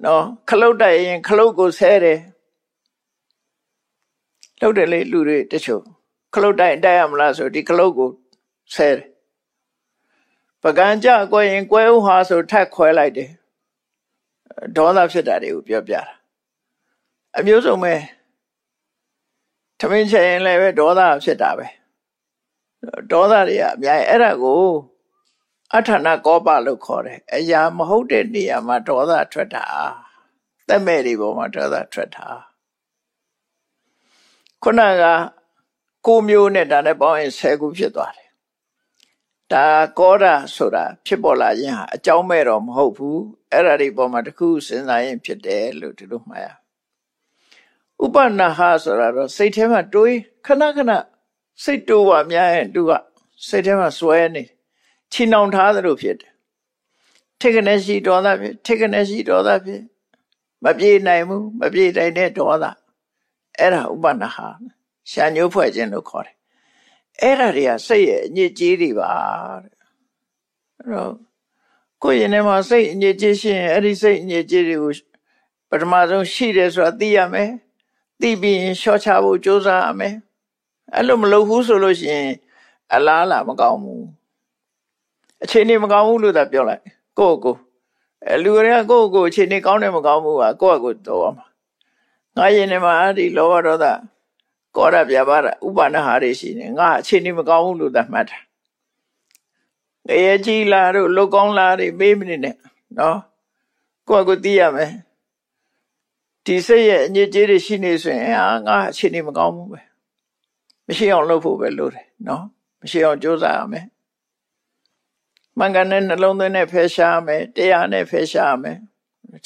နော်ခလုတ်တိုက်ရင်ခလုတ်ကိုဆဲတယ်လှုပ်တယ်လေလူတွေတချို့ခလုတ်တိုက်တိုက်ရမလားဆိုဒီခလုတ်ကိုဆဲတယ်ပ ကံကြကွယ်ရင်ကွယ်ဥဟာဆိုထက်ခွဲလိုက်တယ်ဒေါသဖြစ်တာတွေကိုပြောပြတာအမျိုးစုံပဲထမင်းချက်ရင်လည်းပဲဒေါသဖြစ်တာပဲဒေါသတွေကအများကြီးအဲ့ဒါကိုအထာဏကောပလို့ခေါ်တယ်အရာမဟုတ်တဲ့နေရာမှာဒေါသထွက်တာသက်မဲ့တွေပေါ်မှာဒေါသထွက်တာခုနကကိုမျိုးနဲ့ဒါနဲ့ပေါင်းရင်10ခုဖြစ်သွားတယ် ဒါကောဓာဆိုတာဖြစ်ပေါ်လာခြင်းဟာအကြောင်းမဲ့တော့မဟုတ်ဘူးအဲ့ဒါတွေပေါ်မှာတခုစဉ်းစားရင်ဖြစ်တယ်လို့ဒီလိုမှားရဥပနာဟဆိုတာတော့စိတ်ထဲမှာတွေးခဏခဏစိတ်တိုးပါများရင်သူကစိတ်ထဲမှာစွဲနေချီနှောင်ထားသလိုဖြစ်တယ်ထိကနေရှိဒေါသဖြစ်ထိကနေရှိဒေါသဖြစ်မပြေနိုင်ဘူးမပြေနိုင်တဲ့ဒေါသအဲ့ဒါဥပနာဟာရှာညိုးဖွဲ့ခြင်းလို့ခေါ်တယ် အဲ့ဒါတွေကစိတ်ရဲ့အညစ်အကြေးတွေပါတဲ့အဲ့တော့ကိုယ်ရင်ထဲမှာစိတ်အညစ်အကြေးရှိရင်အဲ့ဒီစိတ်အညစ်အကြေးတွေကိုပထမဆုံးရှိတယ်ဆိုတာသိရမယ်သိပြီးရင်ရှော့ချဖို့ကြိုးစားရမယ်အဲ့လိုမလုပ်ဘူးဆိုလို့ရှိရင်အလားလာမကောင်းဘူးအခြေအနေမကောင်းဘူးလို့သာပြောလိုက်ကိုယ့်ကိုအဲလူတွေကကိုယ့်ကိုအခြေအနေကောင်းတယ်မကောင်းဘူးကကိုယ့်ကိုတော့မှာငါရင်ထဲမှာဒီလောဘဒေါသ ကောရပြပါရဥပါဏဟာတွေရှိနေငါအခြေအနေမကောင်းဘူးလို့သာမှတ်တာငရေကြီးလာတို့လုတ်ကောင်းလာတွေမေးမနေနဲ့နော်ကိုယ့်ကိုသိရမယ်ဒီစိတ်ရဲ့အညစ်အကြေးတွေရှိနေဆိုရင်ဟာငါအခြေအနေမကောင်းဘူးပဲမရှိအောင်လုပ်ဖို့ပဲလိုတယ်နော်မရှိအောင်ကြိုးစားရမယ်မှန်ကန်တဲ့နှလုံးသွင်းနဲ့ဖယ်ရှားမယ်တရားနဲ့ဖယ်ရှားမယ်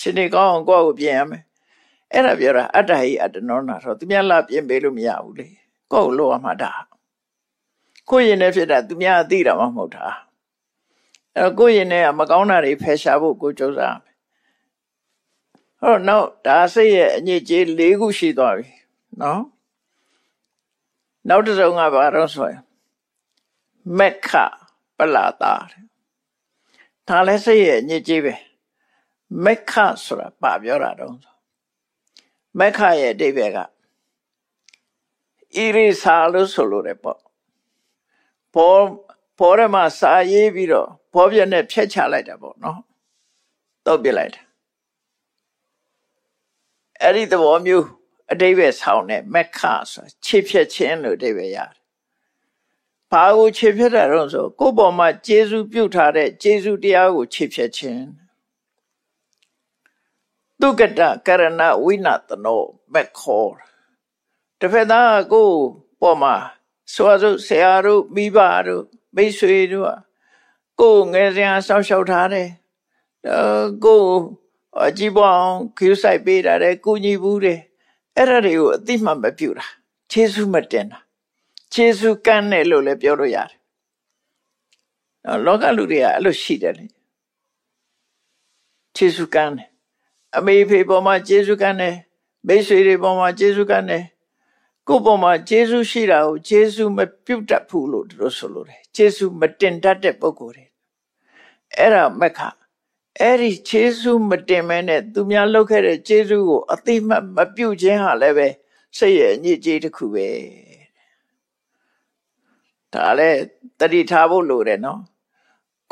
ခြေနေကောင်းအောင်ကိုယ့်ကိုပြင်ရမယ် အဲ့ဒါပြောတာအတ္တဟိအတ္တနောနာဆိုသူများလာပြင်ပေးလို့မရဘူးလေကိုယ့်ကိုလိုရမှာဒါကိုယ့်ရင်နဲ့ဖြစ်တာသူများသိတာမှမဟုတ်တာအဲ့တော့ကိုယ့်ရင်နဲ့မကောင်းတာတွေဖယ်ရှားဖို့ကိုကြိုးစားရမယ်ဟောနောက်ဒါစိတ်ရဲ့အညစ်အကြေး၄ခုရှိသွားပြီနော်နောက်တစ်စုံကဘာတော့ဆိုရင်မက္ခပလာတာဒါလည်းစိတ်ရဲ့ညစ်ကြေးပဲမက္ခဆိုတာပါပြောတာတော့ မက္ခရဲ့အဓိပ္ပာယ်ကဣရိစာလို့ဆိုလို့တယ်ပေါ့ဘောဘောရမစာရေးပြီးတော့ဘောပြနဲ့ဖျက်ချလိုက်တာပေါ့နော်တုတ်ပြလိုက်တာအဲ့ဒီသဘောမျိုးအတိပ္ပယ်ဆောင်တဲ့မက္ခဆိုခြေဖြတ်ခြင်းလို့အတိပ္ပယ်ရတယ်ဘာကိုခြေဖြတ်တာတော့ဆိုကိုယ့်ပေါ်မှာကျေးဇူးပြုထားတဲ့ကျေးဇူးတရားကိုခြေဖြတ်ခြင်း ဒုက္ကတကရဏဝိနတနောမက်ခေါ်တစ်ဖက်သားကိုပေါ်မှာဆိုအစို့ဆရာတို့မိဘတို့မိတ်ဆွေတို့ကိုငယ်စဉ်ဆောက်ရှောက်ထားတယ်ကိုအကြည့်ပေါ်အောင်ခရူးဆိုင်ပေးတာတဲ့ကုညီဘူးတဲ့အဲ့ဒါတွေကိုအတိမတ်မပြုတာခြေဆုမတင်တာခြေဆုကမ်းတယ်လို့လည်းပြောလို့ရတယ်။လောကလူတွေကအဲ့လိုရှိတယ်လေခြေဆုကမ်းတယ် အမေဖေပေါ်မှာခြေဆုကမ်းတယ်မိတ်ဆွေတွေပေါ်မှာခြေဆုကမ်းတယ်ကိုယ့်ပေါ်မှာခြေဆုရှိတာကိုခြေဆုမပြုတ်တတ်ဘူးလို့တို့ဆိုလို့တယ်ခြေဆုမတင်တတ်တဲ့ပုံကိုယ်တွေအဲ့ဒါမက္ခအဲ့ဒီခြေဆုမတင်မဲနဲ့သူများလုပ်ခဲ့တဲ့ခြေဆုကိုအသိမှတ်မပြုတ်ခြင်းဟာလည်းပဲစိတ်ရဲ့အညစ်အကြေးတစ်ခုပဲဒါလည်းတတိထားဖို့လိုတယ်နော်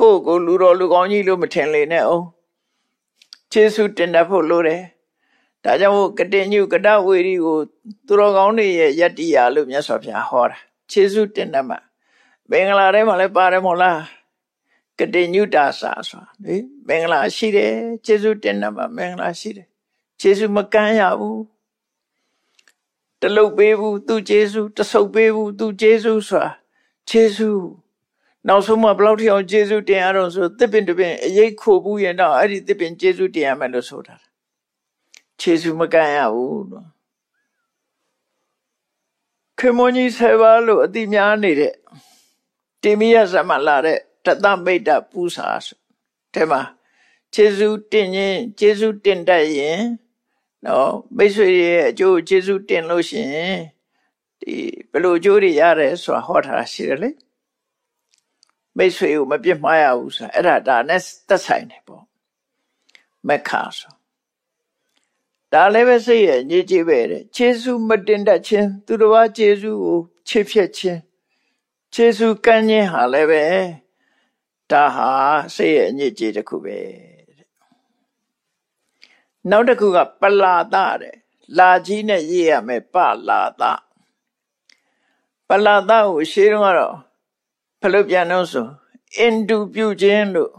ကိုကိုလူတော်လူကောင်းကြီးလို့မထင်လေနဲ့အောင် ခြေဆုတင်တတ်ဖို့လိုတယ်ဒါကြောင့်မို့ကတင်ညုကတဝေရီကိုသူတော်ကောင်းတွေရဲ့ယတ္တိယာလို့မြတ်စွာဘုရားဟောတာခြေဆုတင်တတ်မှာမင်္ဂလာထဲမှာလည်းပါတယ်မို့လားကတိညုတာစာဆိုတာလေမင်္ဂလာရှိတယ်ကျေးဇူးတင်တယ်မှာမင်္ဂလာရှိတယ်ကျေးဇူးမကမ်းရဘူးတလုတ်ပေးဘူးသူကျေးဇူးတဆုပ်ပေးဘူးသူကျေးဇူးဆိုတာကျေးဇူး နောက်ဆုံးမှဘလောက်ထအောင်ကျေးဇူးတင်ရတော့ဆိုတစ်ပင်တစ်ပင်အရေးခိုဘူးရင်တော့အဲ့ဒီတစ်ပင်ကျေးဇူးတင်ရမယ်လို့ဆိုတာကျေးဇူးမကမ်းရဘူးလို့ခေမွန်ကြီးဆယ်ပါလို့အတိများနေတဲ့တိမိယဇမလာတဲ့တသမိတ်တပူစာတဲ့မှာကျေးဇူးတင်ရင်ကျေးဇူးတင်တတ်ရင်နော်မိတ်ဆွေရဲ့အကျိုးကျေးဇူးတင်လို့ရှိရင်ဒီဘယ်လိုအကျိုးတွေရတယ်ဆိုတာဟောထားတာရှိတယ်လေ မိတ်ဆွေကိုမပြစ်မှားရဘူးဆိုတာအဲ့ဒါဒါနဲ့သက်ဆိုင်တယ်ပေါ့မက်ခါဆိုဒါလည်းပဲစိတ်ရဲ့ညစ်ကြေးပဲတဲ့ကျေးဇူးမတင်တတ်ခြင်းသူတော်ဘာကျေးဇူးကိုချစ်ဖြတ်ခြင်းကျေးဇူးကမ်းခြင်းဟာလည်းပဲဒါဟာစိတ်ရဲ့အညစ်အကြေးတစ်ခုပဲနောက်တစ်ခုကပလာဒတဲ့လာကြီးနဲ့ရေးရမယ်ပလာဒပလာဒကိုရှင်းတော့ ကတော့ဘလို့ပြန်တော့ဆိုအင်တူပြုခြင်းလို့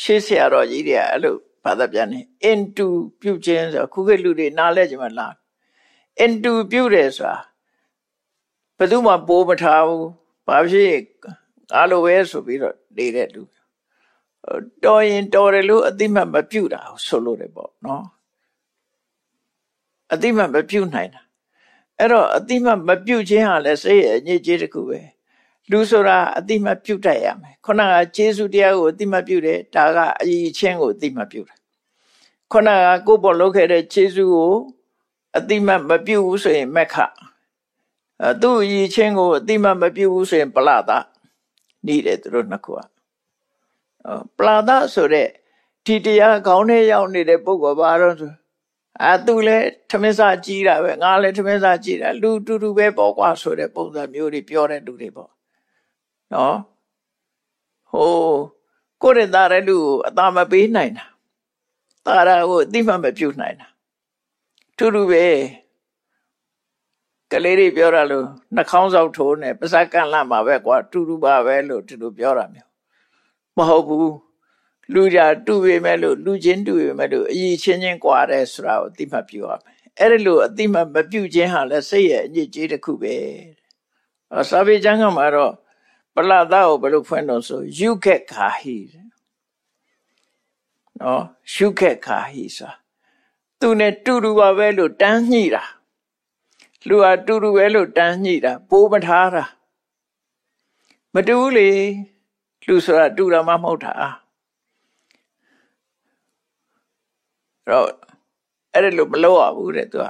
ရှေးဆရာတော်ကြီးတွေကအဲ့လိုဘာသာပြန်နေအင်တူပြုခြင်းဆိုခုခေတ်လူတွေနားလဲကြမှာလားအင်တူပြုတယ်ဆိုတာဘယ်သူမှပိုးမထားဘူးဘာဖြစ်အားလိုပဲဆိုပြီးတော့နေတဲ့လူတော်ရင်တော်တယ်လို့အတိမတ်မပြုတ်တာဆိုလို့တယ်ပေါ့နော်အတိမတ်မပြုတ်နိုင်တာအဲ့တော့အတိမတ်မပြုတ်ခြင်းဟာလည်းစိတ်ရဲ့အညစ်အကြေးတစ်ခုပဲ လူဆိုတာအတိမပြုတ်တတ်ရမယ်ခုနကကျေးဇူးတရားကိုအတိမပြုတ်တယ်ဒါကအရေးချင်းကိုအတိမပြုတ်တယ်ခုနကကိုယ့်ဘောလုပ်ခဲ့တဲ့ကျေးဇူးကိုအတိမမပြုတ်ဘူးဆိုရင်မက်ခအဲသူ့အရေးချင်းကိုအတိမမပြုတ်ဘူးဆိုရင်ပလတာနေတယ်သူတို့နှစ်ခုကပလာဒဆိုတဲ့ဒီတရားခေါင်းထဲရောက်နေတဲ့ပုဂ္ဂိုလ်ဘာတော့ဆိုအာသူလည်းထမင်းစားကြီးတာပဲငါလည်းထမင်းစားကြီးတာလူတူတူပဲပေါ့ကွာဆိုတဲ့ပုံစံမျိုးတွေပြောတဲ့လူတွေပေါ့ နော်ဟိုကိုရတာတဲ့လူအသာမပေးနိုင်တာတာရာကိုအတိမမပြုတ်နိုင်တာတူတူပဲကလေးတွေပြောတာလို့နှာခေါင်းဆောက်ထိုးနေပါးစပ်ကန်လာမှာပဲကွာတူတူပါပဲလို့ဒီလိုပြောတာမျိုးမဟုတ်ဘူးလူကြတူပေမဲ့လို့လူချင်းတူပေမဲ့လို့အည်ချင်းချင်းကွာတယ်ဆိုတာကိုအတိမပြုရမယ်အဲ့ဒီလိုအတိမမပြုခြင်းဟာလည်းစိတ်ရဲ့အညစ်အကြေးတစ်ခုပဲအစာပေကျမ်းကမှာတော့ ပလသကိုဘယ်လိုဖွင့်တော့ဆိုယူခက်ခါဟိနော်ရှုခက်ခါဟိဆိုသူနဲ့တူတူပါပဲလို့တန်းညှိတာလူဟာတူတူပဲလို့တန်းညှိတာပိုးမထားတာမတူဘူးလေလူဆိုတာတူတာမှမဟုတ်တာတော့အဲ့ဒါလို့မလုပ်ရဘူးတဲ့သူက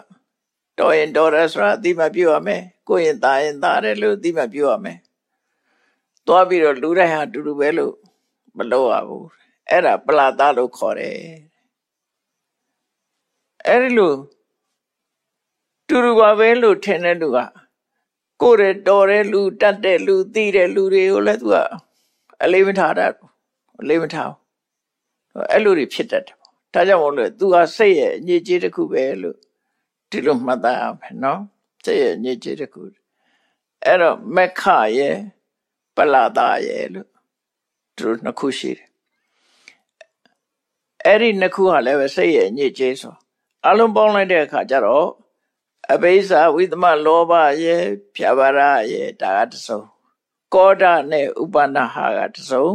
တော်ရင်တော်တယ်ဆိုတာအတိမပြုတ်ရမယ်ကိုရင်ตายရင်ตายတယ်လို့အတိမပြုတ်ရမယ် သွားပြီးတော့လူတိုင်းဟာတူတူပဲလို့မလုပ်ရဘူးအဲ့ဒါပလာသားလို့ခေါ်တယ်အဲ့ဒီလိုတူတူပါပဲလို့ထင်တဲ့လူကကိုယ်ရတော်တဲ့လူတတ်တဲ့လူသိတဲ့လူတွေကိုလည်းသူကအလေးမထားတတ်အလေးမထားအဲ့လိုတွေဖြစ်တတ်တယ်ဒါကြောင့်မို့လို့သူကစိတ်ရဲ့အညစ်အကြေးတစ်ခုပဲလို့ဒီလိုမှတ်သားရမယ်နော်စိတ်ရဲ့အညစ်အကြေးတစ်ခုအဲ့တော့မက္ခရဲ့ ပလာတာရဲ့လို့သူတို့နှစ်ခုရှိတယ်အဲ့ဒီနှစ်ခုကလည်းပဲစိတ်ရဲ့အညစ်အကြေးဆိုအလုံးပေါင်းလိုက်တဲ့အခါကျတော့အဘိဇာဝိသမလောဘရဲ့ဖြာပါရရဲ့ဒါကတစုံကောဒနဲ့ဥပနာဟာကတစုံ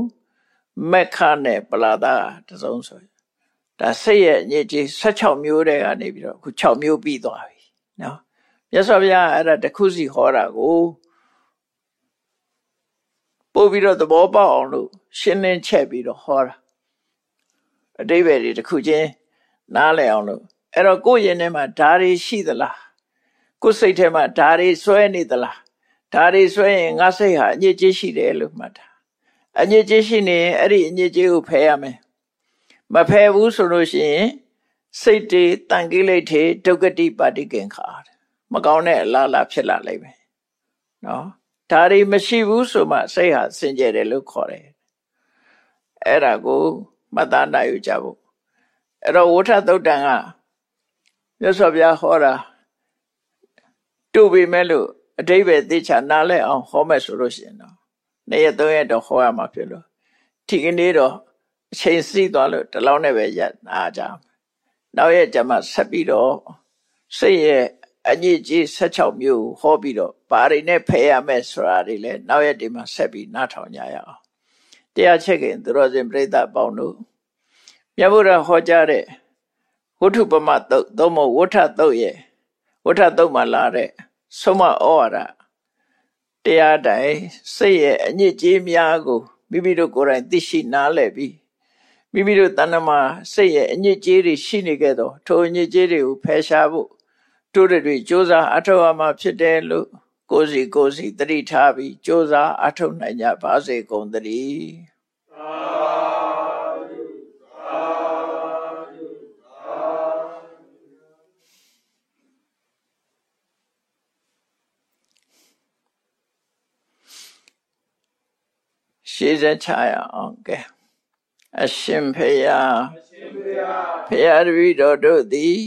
မက္ခနဲ့ပလာတာတစုံဆိုဒါစိတ်ရဲ့အညစ်အကြေး16မျိုးတည်းကနေပြီးတော့အခု6မျိုးပြီးသွားပြီနော်မြတ်စွာဘုရားအဲ့ဒါတခုစီဟောတာကို ပို့ပြီးတော့သဘောပေါက်အောင်လို့ရှင်းလင်းချက်ပြီးတော့ဟောတာအတိပ္ပယ်တွေတခုချင်းနားလည်အောင်လို့အဲ့တော့ကိုယ့်ရင်ထဲမှာဓာရီရှိသလားကိုယ်စိတ်ထဲမှာဓာရီဆွဲနေသလားဓာရီဆွဲရင်ငါစိတ်ဟာအညစ်အကြေးရှိတယ်လို့မှတ်တာအညစ်အကြေးရှိနေရင်အဲ့ဒီအညစ်အကြေးကိုဖယ်ရမယ်မဖယ်ဘူးဆိုလို့ရှိရင်စိတ်တွေတန်ကိလေထေဒုက္ကတိပါတိကင်ခါမကောင်းတဲ့အလားလားဖြစ်လာလိမ့်မယ်နော် ဒါတွေမရှိဘူးဆိုမှစိတ်ဟာစင်ကြယ်တယ်လို့ခေါ်တယ်အဲ့ဒါကိုမှတ်သားနိုင်ယူကြဖို့အဲ့တော့ဝဋ္ထသုတ်တံကမြတ်စွာဘုရားဟောတာတို့ပေမဲ့လို့အတိဘယ်သိချာနားလဲအောင်ဟောမယ်ဆိုလို့ရှိရင်တော့နေ့ရက်သုံးရက်တော့ဟောရမှာဖြစ်လို့ဒီကနေ့တော့အချိန်စီးသွားလို့ဒီလောက်နဲ့ပဲရနာကြနောက်ရက်ကျမှဆက်ပြီးတော့စိတ်ရဲ့ အညစ်အကြေး16မျိုးဟောပြီးတော့ဘာတွေနဲ့ဖယ်ရမယ်ဆိုတာတွေလည်းနောက်ရက်ဒီမှာဆက်ပြီးနားထောင်ကြရအောင်တရားချက်ခင်သူတော်စင်ပြိဿပေါင်းတို့မြတ်ဗုဒ္ဓဟောကြားတဲ့ဝဋ္ထုပမတုတ်သုံးမဝဋ္ထတုတ်ရဲ့ဝဋ္ထတုတ်မှာလာတဲ့ဆုံးမဩဝါဒတရားတိုင်စိတ်ရဲ့အညစ်အကြေးများကိုမိမိတို့ကိုယ်တိုင်သိရှိနားလည်ပြီးမိမိတို့တဏ္ဍမှာစိတ်ရဲ့အညစ်အကြေးတွေရှိနေခဲ့တော့ထိုအညစ်အကြေးတွေကိုဖယ်ရှားဖို့ တို့တွေစ조사အထောက်အမှာဖြစ်တယ်လို့ကိုစီကိုစီတတိထားပြီးစ조사အထောက်နိုင်ကြပါစေကုန်သတည်းရှေးစချရအောင်ကဲအရှင်ဖေယဖေယတပည့်တော်တို့သည်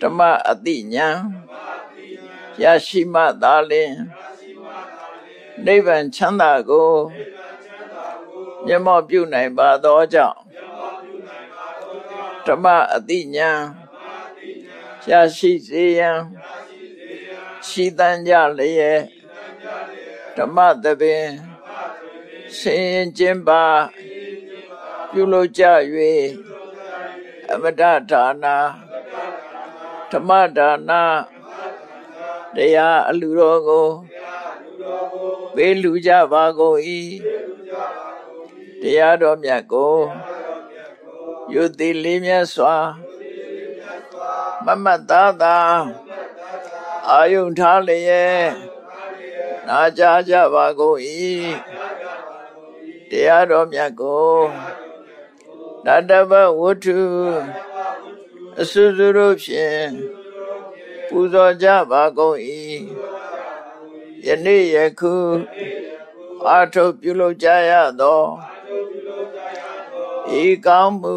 ဓမ္မအတိညာရရှိမှသာလင်နိဗ္ဗာန်ချမ်းသာကိုမျက်မှောက်ပြုနိုင်ပါသောကြောင့်ဓမ္မအတိညာရရှိစေရန်ရှိတန်ကြလျက်ဓမ္မသဘင်ဆင်ရင်ကျင်းပါပြုလုပ်ကြ၍အမတဒါနာ ဓမ္မဒါနာတရားအလူတော်ကိုပေးလူကြပါကုန်၏တရားတော်မြတ်ကိုယုတိလေးမြတ်စွာမမတ်သားသာအာယုန်ထားလျက်နာကြားကြပါကုန်၏တရားတော်မြတ်ကိုတတဗဝတ္ထု အစွစွတို့ဖြင့်ပူဇော်ကြပါကုန်၏ယနေ့ယခုအာထုပ်ပြုလုပ်ကြရသောဤကောင်းမှု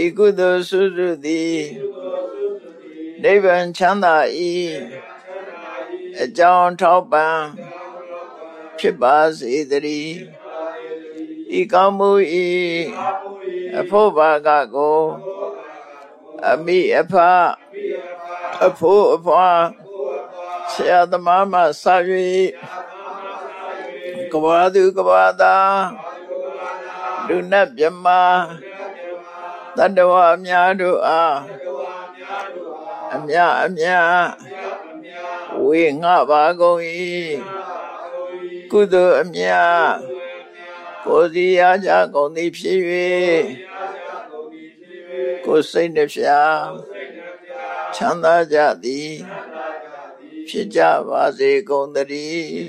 ဤကုသိုလ်ဆုစုသည်နိဗ္ဗာန်ချမ်းသာ၏အကြောင်းထောက်ပံ့ဖြစ်ပါစေတည်းဤကောင်းမှုဤအဖို့ဘာကကို အမိအဖအဖို့အဖွာဆရာသမားမှစ၍ကဘာသူကဘာသာလူနတ်မြမတတ္တဝအများတို့အားအမြအမြဝေငှပါကုန်၏ကုသိုလ်အမြကိုယ်စီရကြကုန်သည်ဖြစ်၍ ကိုယ်စိတ်နှဖျားချမ်းသာကြသည်ဖြစ်ကြပါစေကုန်သတည်း